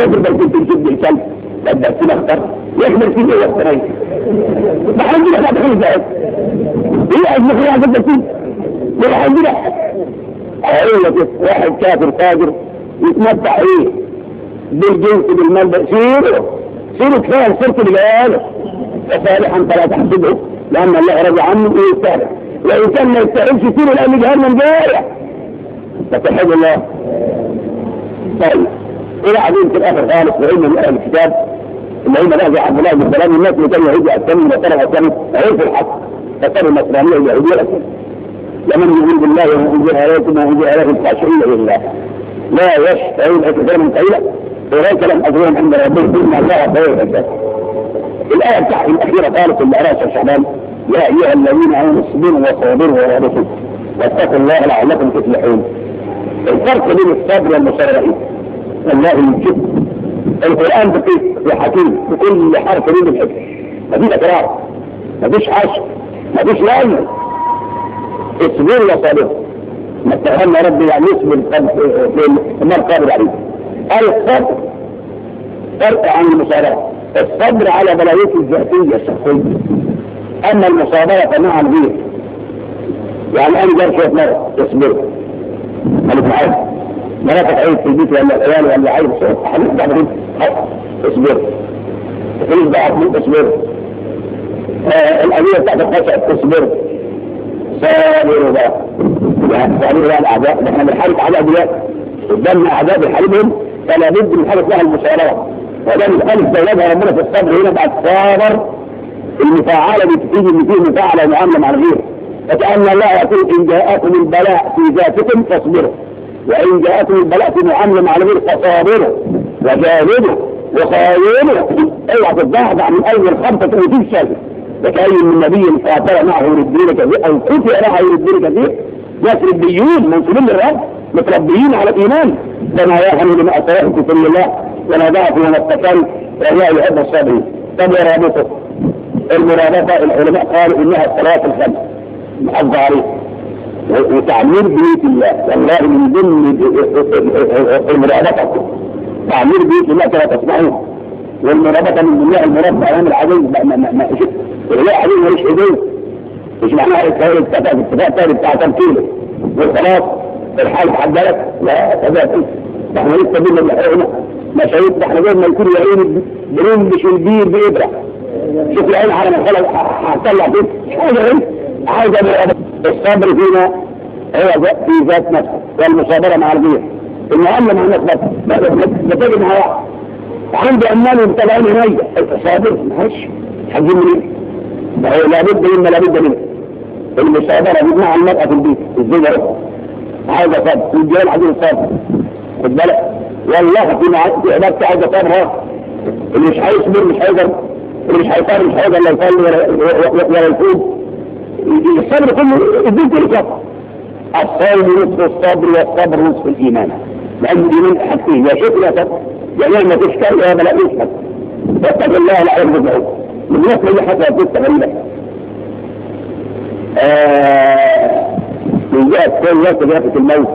يضرب الكلب يشد الكلب الدرس الاخضر يحضر فيه يقترين نحن عندنا لا تخلص بعيد إيه المخرج هذا الدرسين نحن عندنا حقيقة واحد كافر فاجر. يتمتع إيه؟ بالجنس بالمال سيروا سيروا كفايه سيرته بجلاله فصالحا فلا تحسبه لأن الله رضي عنه إيه ويستاهل والانسان ما يستاهلش سيروا لأن جهنم جاية فتحب الله. طيب. إلى إيه في الآخر خالص؟ وعلم من أهل الكتاب. العلم ده زي عبد الله بن سلام الناس اللي كانوا يهودي اسلام اللي كانوا اسلام عرف الحق فكانوا النصرانيه اليهوديه الأسلام. لمن يؤمن بالله ويؤمن عليكم ويؤمن عليكم خاشعين لله. لا يشفعون اعتذارا من قليلا اولئك لم اجرهم عند ربهم الا الله خير الجزاء الآية بتاعت الأخيرة قالت اللي قراها يا أيها الذين آمنوا اصبروا وصابروا ورابطوا واتقوا الله لعلكم تفلحون. الفرق بين الصبر والمصارعه والله الجد القرآن دقيق وحكيم بكل حرف من الحكم. مفيش أكرار مفيش حشر مفيش لعنة اصبر يا صالح. ما اتهمنا ربي يعني يصبر النار قابل عليك. الصبر فرق عن المصارعة الصبر على بلاويك الذاتية الشخصية أما المصابرة فنوعا البيت يعني أنا جاب شوية مرة اصبر. قالت معايا ما تتعيد في البيت ولا العيال ولا عايز شيء حبيبي بعدين اصبر. تقول بقى اصبر اصبر. الأمير بتاعت القصر اصبر. صابر بقى يعني بقى الأعداء. ده إحنا بنحارب على دلوقتي قدام أعداء بنحاربهم. فلا بد من حاجة اسمها المشاركة وده بيخالف دولتها ربنا في الصبر هنا بعد صابر. المفاعلة بتفيد إن فيه مفاعلة ومعاملة مع الغير. فكأن الله يقول إن جاءكم البلاء في ذاتكم فاصبروا. وإن جاءكم البلاء من عمل معلمين فصابره وجاهده أيوة، وقاوله اوعى تتبعد عن اول خبطه وتجيب شر فكأي من نبي قاتل معه ربنا كثير أو قتل معه ربنا كثير ناس ربيون منصوبين للرب متربيين على الإيمان. فما يهن لما اتاكم في الله ولا ضعف ولا اتكل والله يحب الصابرين. طب ورابطه المرابطه العلماء قالوا إنها الصلاه الخمس محافظه عليه. وتعمير بيت الله. والله من ضمن مراقبتكم تعمير بيت الله كما تصنعون والمرابطة من جميع المربع أيام العزيز ما ما ما شوف الولاء ما ملوش ايديه مش معناها الاتفاق الاتفاق الثاني بتاع تركيبه وخلاص الحال اتحدلت لا تبعت إحنا لسه بينا هنا حرقنا إحنا زي ما يكون البير بإبرة. شوف العين على ما خلق هتطلع مش عايز عين عايز الصبر فينا هو في ذات نفسه. والمصابرة مع البيع المعلم مع نفسه. بتجي مع واحد وعنده أموال متابعين هنايا الصابر معلش هتجيب منين؟ ده هو لابد مما لابد منه. المصابرة دي عن المرأة في البيت. الزوجة عايزة صبر. الجيال عايزين صبر. خد بالك. والله في عبادتي عايزة صبر ها. اللي مش هيصبر مش هيقدر اللي مش هيصبر مش هيقدر لا يصلي ولا يفوت صبر كله الدين كله كفر الصوم نصف الصبر والصبر نصف الإيمان. لأن الايمان حاجتين يا شيخ يا صبر يا نعمة تشكر يا بلاء تشكر فاتقوا الله لعلكم تفلحون من الناس اللي حصلت قصه غريبه من جهه كل اللي جرافه الموت.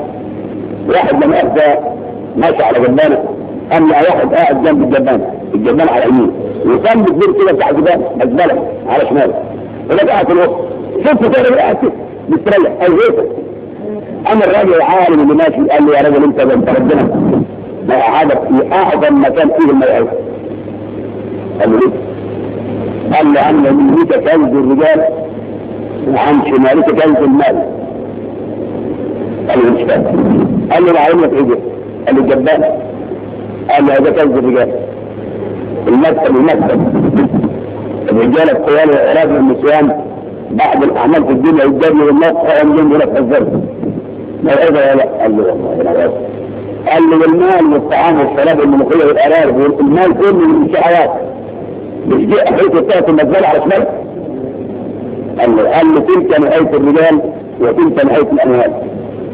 واحد لما اخذ ماشي على جبانه اما واحد قاعد جنب الجبانه الجبانه على يمينه وكان كبير كده بتاع جبانه على شماله. ولقى في الوسط. شوفوا فين راسي مستريح أيوه أنا الراجل العالم اللي ماشي قال لي يا راجل أنت ده انت ربنا. ما قعدك في أعظم مكان فيه الميعاد قال لي. قال لي أن يمينك كنز الرجال وعن شمالك كنز المال. قال لي مش فاهم. قال لي العالم لك إيه قال لي الجبان قال لي هذا كنز الرجال. المكتب المكتب. الرجال الطوال والعراق والنسوان بعض الأعمال في الدنيا الجري والماء قال لي يقول لك الزرد ما هذا لا قال له والله أنا قال له والمال والطعام والشراب والملوخية والقرارب والمال كله من الشعيات مش دي حيث بتاعت المجال على شمال؟ قال له قال له تلك نهاية الرجال وتلك نهاية الأموال.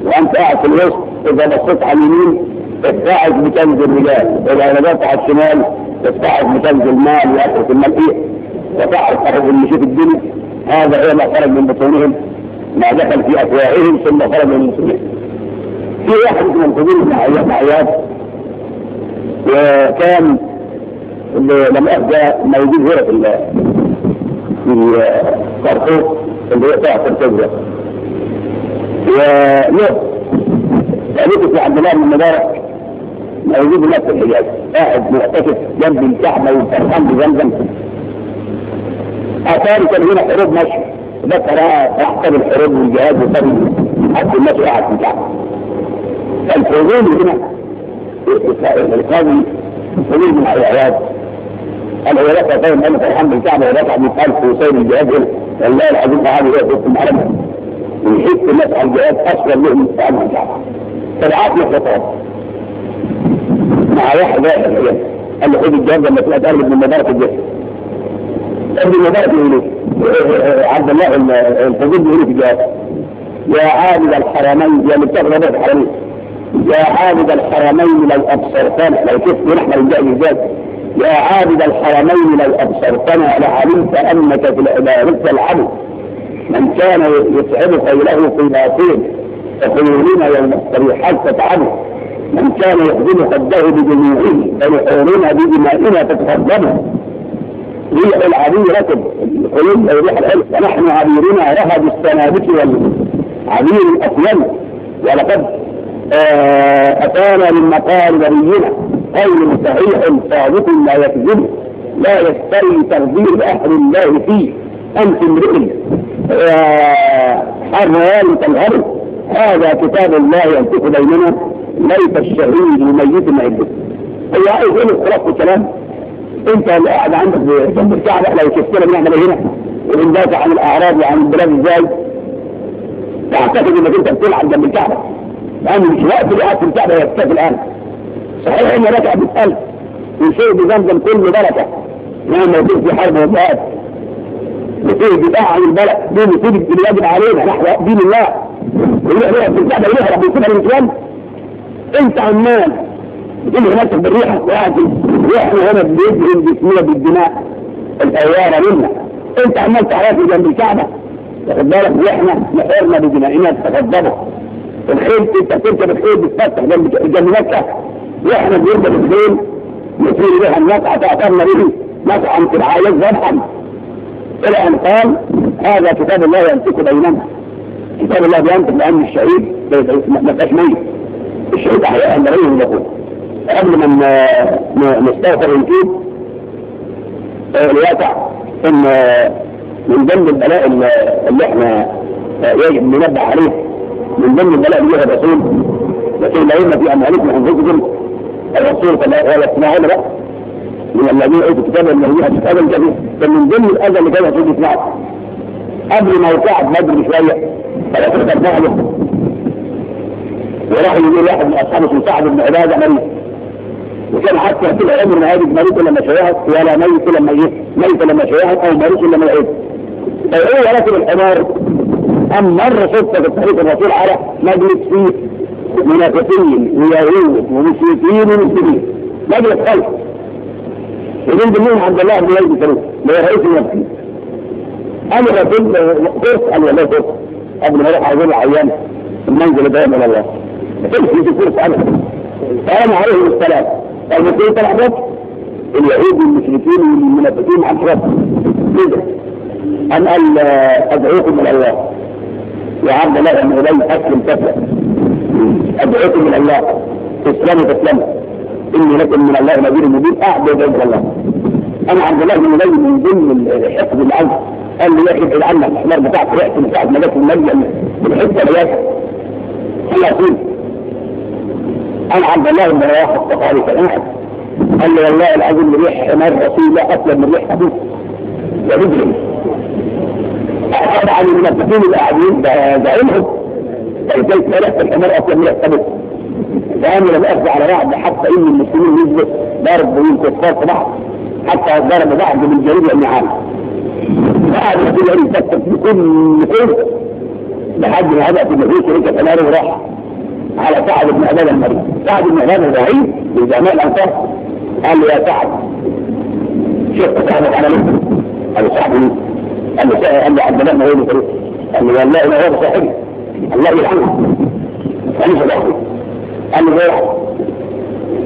وأنت قاعد في الوسط إذا بصيت على اليمين ابتعد بكنز الرجال إذا نزلت على الشمال ابتعد بكنز المال واخره المال إيه وتعرف اخذ المشي في الدنيا؟ هذا هو ما خرج من بطونهم ما دخل في أفواههم ثم خرج من بطونهم في واحد من القبور بن عياض وكان لما أهدى موجود هنا في في قرطوس اللي هي بتاعت الكبرى. ونص قابلته في عبد الله بن مبارك موجود هناك في الحجاز قاعد معتكف جنب الكعبة والفرحان بزمزم آثار كان هنا حروب مصر. ده قراءة احسن الحروب والجهاد وطبي حتى الناس وقعت بتاعها الحروب هنا القاضي سبيل من العيادات العيادات فاهم قال الحمد لله العيادات عم يتقال في وسائل الجهاد هنا والله العظيم صحابي هو في ويحس الناس على الجهاد أصلا لهم استعمال بتاعها فالعقل خطاب مع واحد واحد العيادة قال له خد الجهاد لما تبقى تقلب من مدارك الجسم قبل ما عبد الله الفضيل بيقول في جواب يا عابد الحرمين يا متفق الحرمين. يا عابد الحرمين لو ابصرتنا لو شفت نحن رجال الجاد يا عابد الحرمين لو أبصرتنا لعلمت أنك في العبادة العبد من كان يسعدك في قيماتين فخيولنا يوم الصريحات تتعب من كان يخدم خده بجميعه فلحورنا بدمائنا تتخدمه هي العبير لكم. الحلول ريح الحلف عبيرنا رهب السنابك والعبير الأسلم ولقد آه، أتانا من مقال نبينا قول صحيح صادق لا يكذب. لا يستري تقدير أهل الله فيه. أنت امرئ آه، حرام كالغرب هذا كتاب الله ينطق بيننا. ليس الشهيد ميت. معده هو عايز يقول خلاص والسلام انت قاعد عندك جنب الكعبه لو شفتنا بنعمل هنا. وبندافع عن الأعراب وعن البلاد إزاي؟ تعتقد إنك أنت بتلعب جنب الكعبه لأن مش وقت اللي قاعد في الكعبه يكتفي الآن. صحيح إن راجع بالقلب وشيء بزمزم كل بركة. لما يكون في حرب وفاءات نتيجه دفاع عن البلد. دي نتيجه اللي يجب علينا نحو دين الله ونحن في الكعبه ونهرب من كل أنت عمال بتقول هناك بالريحه بتاعتي وإحنا هنا بيجري الجسمية بالدماء. الأيارة منا أنت عمال تعرفي جنب الكعبة. واخد بالك وإحنا نحرنا بدمائنا تتغضبوا الخيل أنت تركب الخيل بتفتح جنب جنب مكة. ريحنا بيركب الخيل. بيها بها المتعة تعتبرنا به. مطعم في العائلات ذبحا طلع قال هذا كتاب الله ينطق بيننا. كتاب الله بينطق لأن الشهيد ما بقاش ميت. الشهيد أحياء أمرين يقول قبل ما آه، نستغفر ونتوب آه، الواقع إن آه، من ضمن البلاء اللي إحنا يجب ننبه عليه من ضمن البلاء اللي هو الرسول لكن لا يملك في اموالكم انفسكم الرسول فلا يسمعون بقى من الذين أوتوا الكتاب ان هي اذى كبير فمن ضمن الأذى اللي كان الرسول يسمعه قبل ما يقع بدري شوية فلا تقدر نعمه وراح يقول واحد من أصحابه سعد بن عبادة مريض. وكان حتى كل عمر ما هاجد مريض لما شيعت ولا ميت لما ميت لما شيعت أو مريض لما يعيد فهو راكب الحمار ام مره شفت في طريق الرسول على مجلس فيه منافقين ويهود ومشركين ومسلمين مجلس خلف ومن ضمنهم عبد الله بن يزيد فاروق اللي هو رئيس المسجد قال الرسول قرص قال والله قرص قبل ما أروح على العيان المنزل ده من الله قرص يجي قرص أنا فقام عليه السلام لأن كل الأحداث اليهود والمشركين والمنافقين عن ربهم كده. أن أدعوكم إلى الله. يا عبد الله أن إلي أسلم تسلم. أدعوكم إلى الله. تسلموا تسلموا إني لكم من الله نذير مبين. أعبد بإذن الله. أنا عبد الله بن إلي من ضمن الحقد العز قال لي يا أخي عمك الحمار بتاعك رأس بتاعك ملاك النبي الحفظ الياسر خلاص. أنا عبد الله بن رواحة الطحاوي كان قاعد قال لي والله العظيم ريح حمار رسول الله من ريح أبوك يا رجل طبعا المنافقين اللي قاعدين داعينهم فلذلك ملأت الحمار اطيب من ريح أبوك فانا لم اخذ على بعض حتى إن المسلمين نزلوا ضرب بين كفار في بعض حتى ضرب بعض من جرير لأني عامر بعد ما كل يفكر في كل كل لحد ما هدأت النبي شركة وراح. على سعد بن عباد المريض سعد بن عباد الرعيد لجميع الأنصار قال له يا سعد شوف أصحابك على مصر قال له سعد قال له قال له عبد الله ما هو قال له والله ما هو صاحبي الله يرحمه. قال له صاحبي قال له روح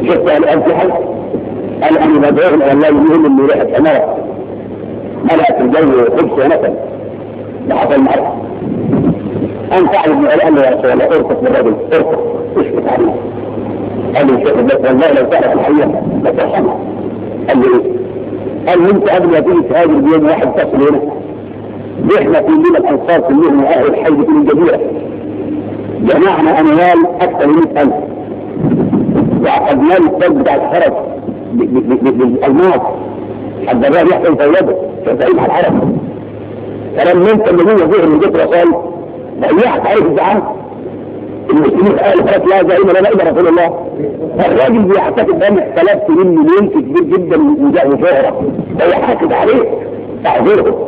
شفت أنا أنت حل قال أنا بدعوهم والله يهم إني ريحة الاماره ملأت الجو خبز مثلا ده حصل معاه أن تعلم الله يا رسول الله ارقص بالرجل ارقص اسكت عليه قال لي الشيخ الله والله لو تعرف الحقيقة ترحمها قال لي إيه؟ قال لي أنت قبل ما تيجي تهاجر بيوم واحد تصل هنا. إحنا كلنا الانصار كلهم أهل حي في الجزيره جمعنا أموال أكثر من 100000 وعقدنا له الطب بتاع الحرس بالألماس. حتى بقى يحصل في ولاده على الحرس فلما انت اللي هو ظهر من جسر قال بياع عارف انت عارف المسلمين قالوا خلاص لا زعيم ولا نائب رسول الله الراجل بيحتفل بقى 3000 سنين مليون كبير جدا وشهره هو حاسد عليه تعذره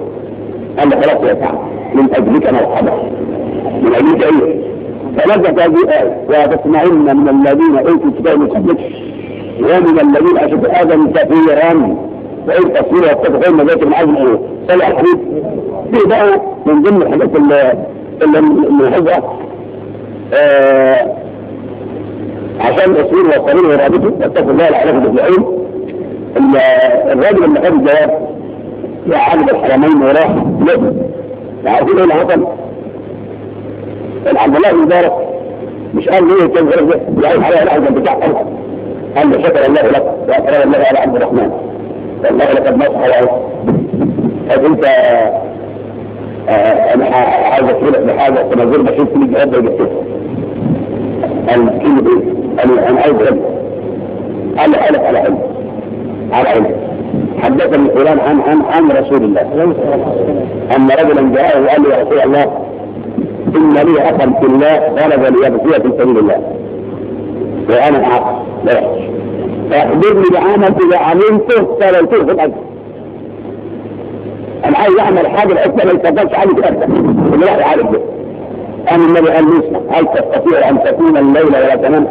قال له خلاص يا سعد من اجلك أنا الخبر من اجلك إيه فنزلت تقول الايه وتسمعن من الذين اوتوا الكتاب من قبلك ومن الذين اشركوا اذى كثيرا وإن تصوير والتفقين مجالس من عزم إيه صلح حبيب دي بقى من ضمن الحاجات اللي وسلم موجه آه، عشان اصول والقانون ورابطه واتقوا الله لعلكم تفلحون. الراجل اللي خد الجواب يا عالم الحرمين وراه نزل عارفين إيه اللي حصل؟ عبد الله بن مبارك مش قال ليه كان غير ده؟ يعني على العزم بتاع قال له شكر الله لك واكرم الله على عبد الرحمن. والله لك نصح وعظ طب أنت أنا عايز أقول لك حاجة أنا غير بحس ان الاب بيكتبها أنا كلمه أنا أنا عايز علم قال حلف على علم على علم حدثني فلان عن عن عن رسول الله ان رجلا جاءه وقال له يا رسول الله ان لي اخا في الله غلب لي بقيه في سبيل الله وأنا اعقل لا يحكي فاخبرني بعمل اذا علمته فلن تؤخذ اجر أنا عايز أعمل حاجة الحكمه ما يتفقش عليك كده اللي راح يعالج ده قام النبي قال لي اسمع هل تستطيع أن تكون الليلة ولا تنام؟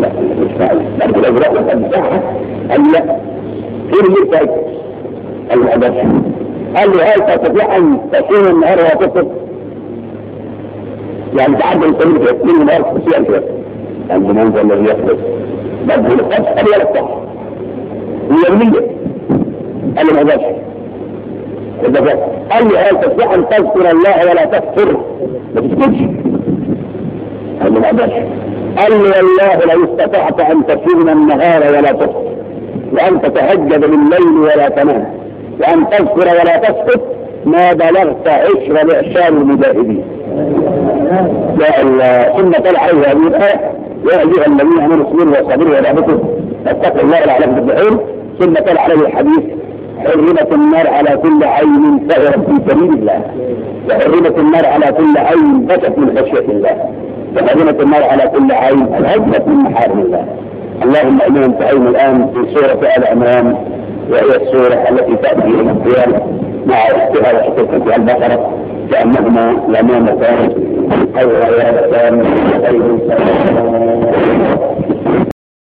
لا قال لا. إيه اللي انت قال له أقدرش. قال له هل تستطيع أن تكون النهار ولا تفطر؟ يعني تعدل كل 20 نهار في سيئه عند منزل الذي يحدث بدل قال ولا الصح هي منين الهدف قال لي هل تستطيع أن تذكر الله ولا تكفر ما تسكتش. قال لي ما قال لي والله لو استطعت أن تكون النهار ولا تكفر وأن تتهجد بالليل ولا تنام وأن تذكر ولا تسكت ما بلغت عشر معشار المجاهدين. يا الله ثم قال عليه هذه الآية يا أيها الذين آمنوا اصبروا وصبروا ورابطوا فاتقوا الله لعلكم تفلحون ثم قال عليه الحديث حرمت النار على كل عين سهرت في سبيل الله. وحرمت النار على كل عين فتت من خشية الله. وحرمت النار على كل عين هجمت من محارم الله. اللهم إنا انتهينا الآن في سورة آل عمران وهي السورة التي تأتي إلى القيامة مع أختها وحكمتها البقرة كأنهما لما مكان أو غيرتان غير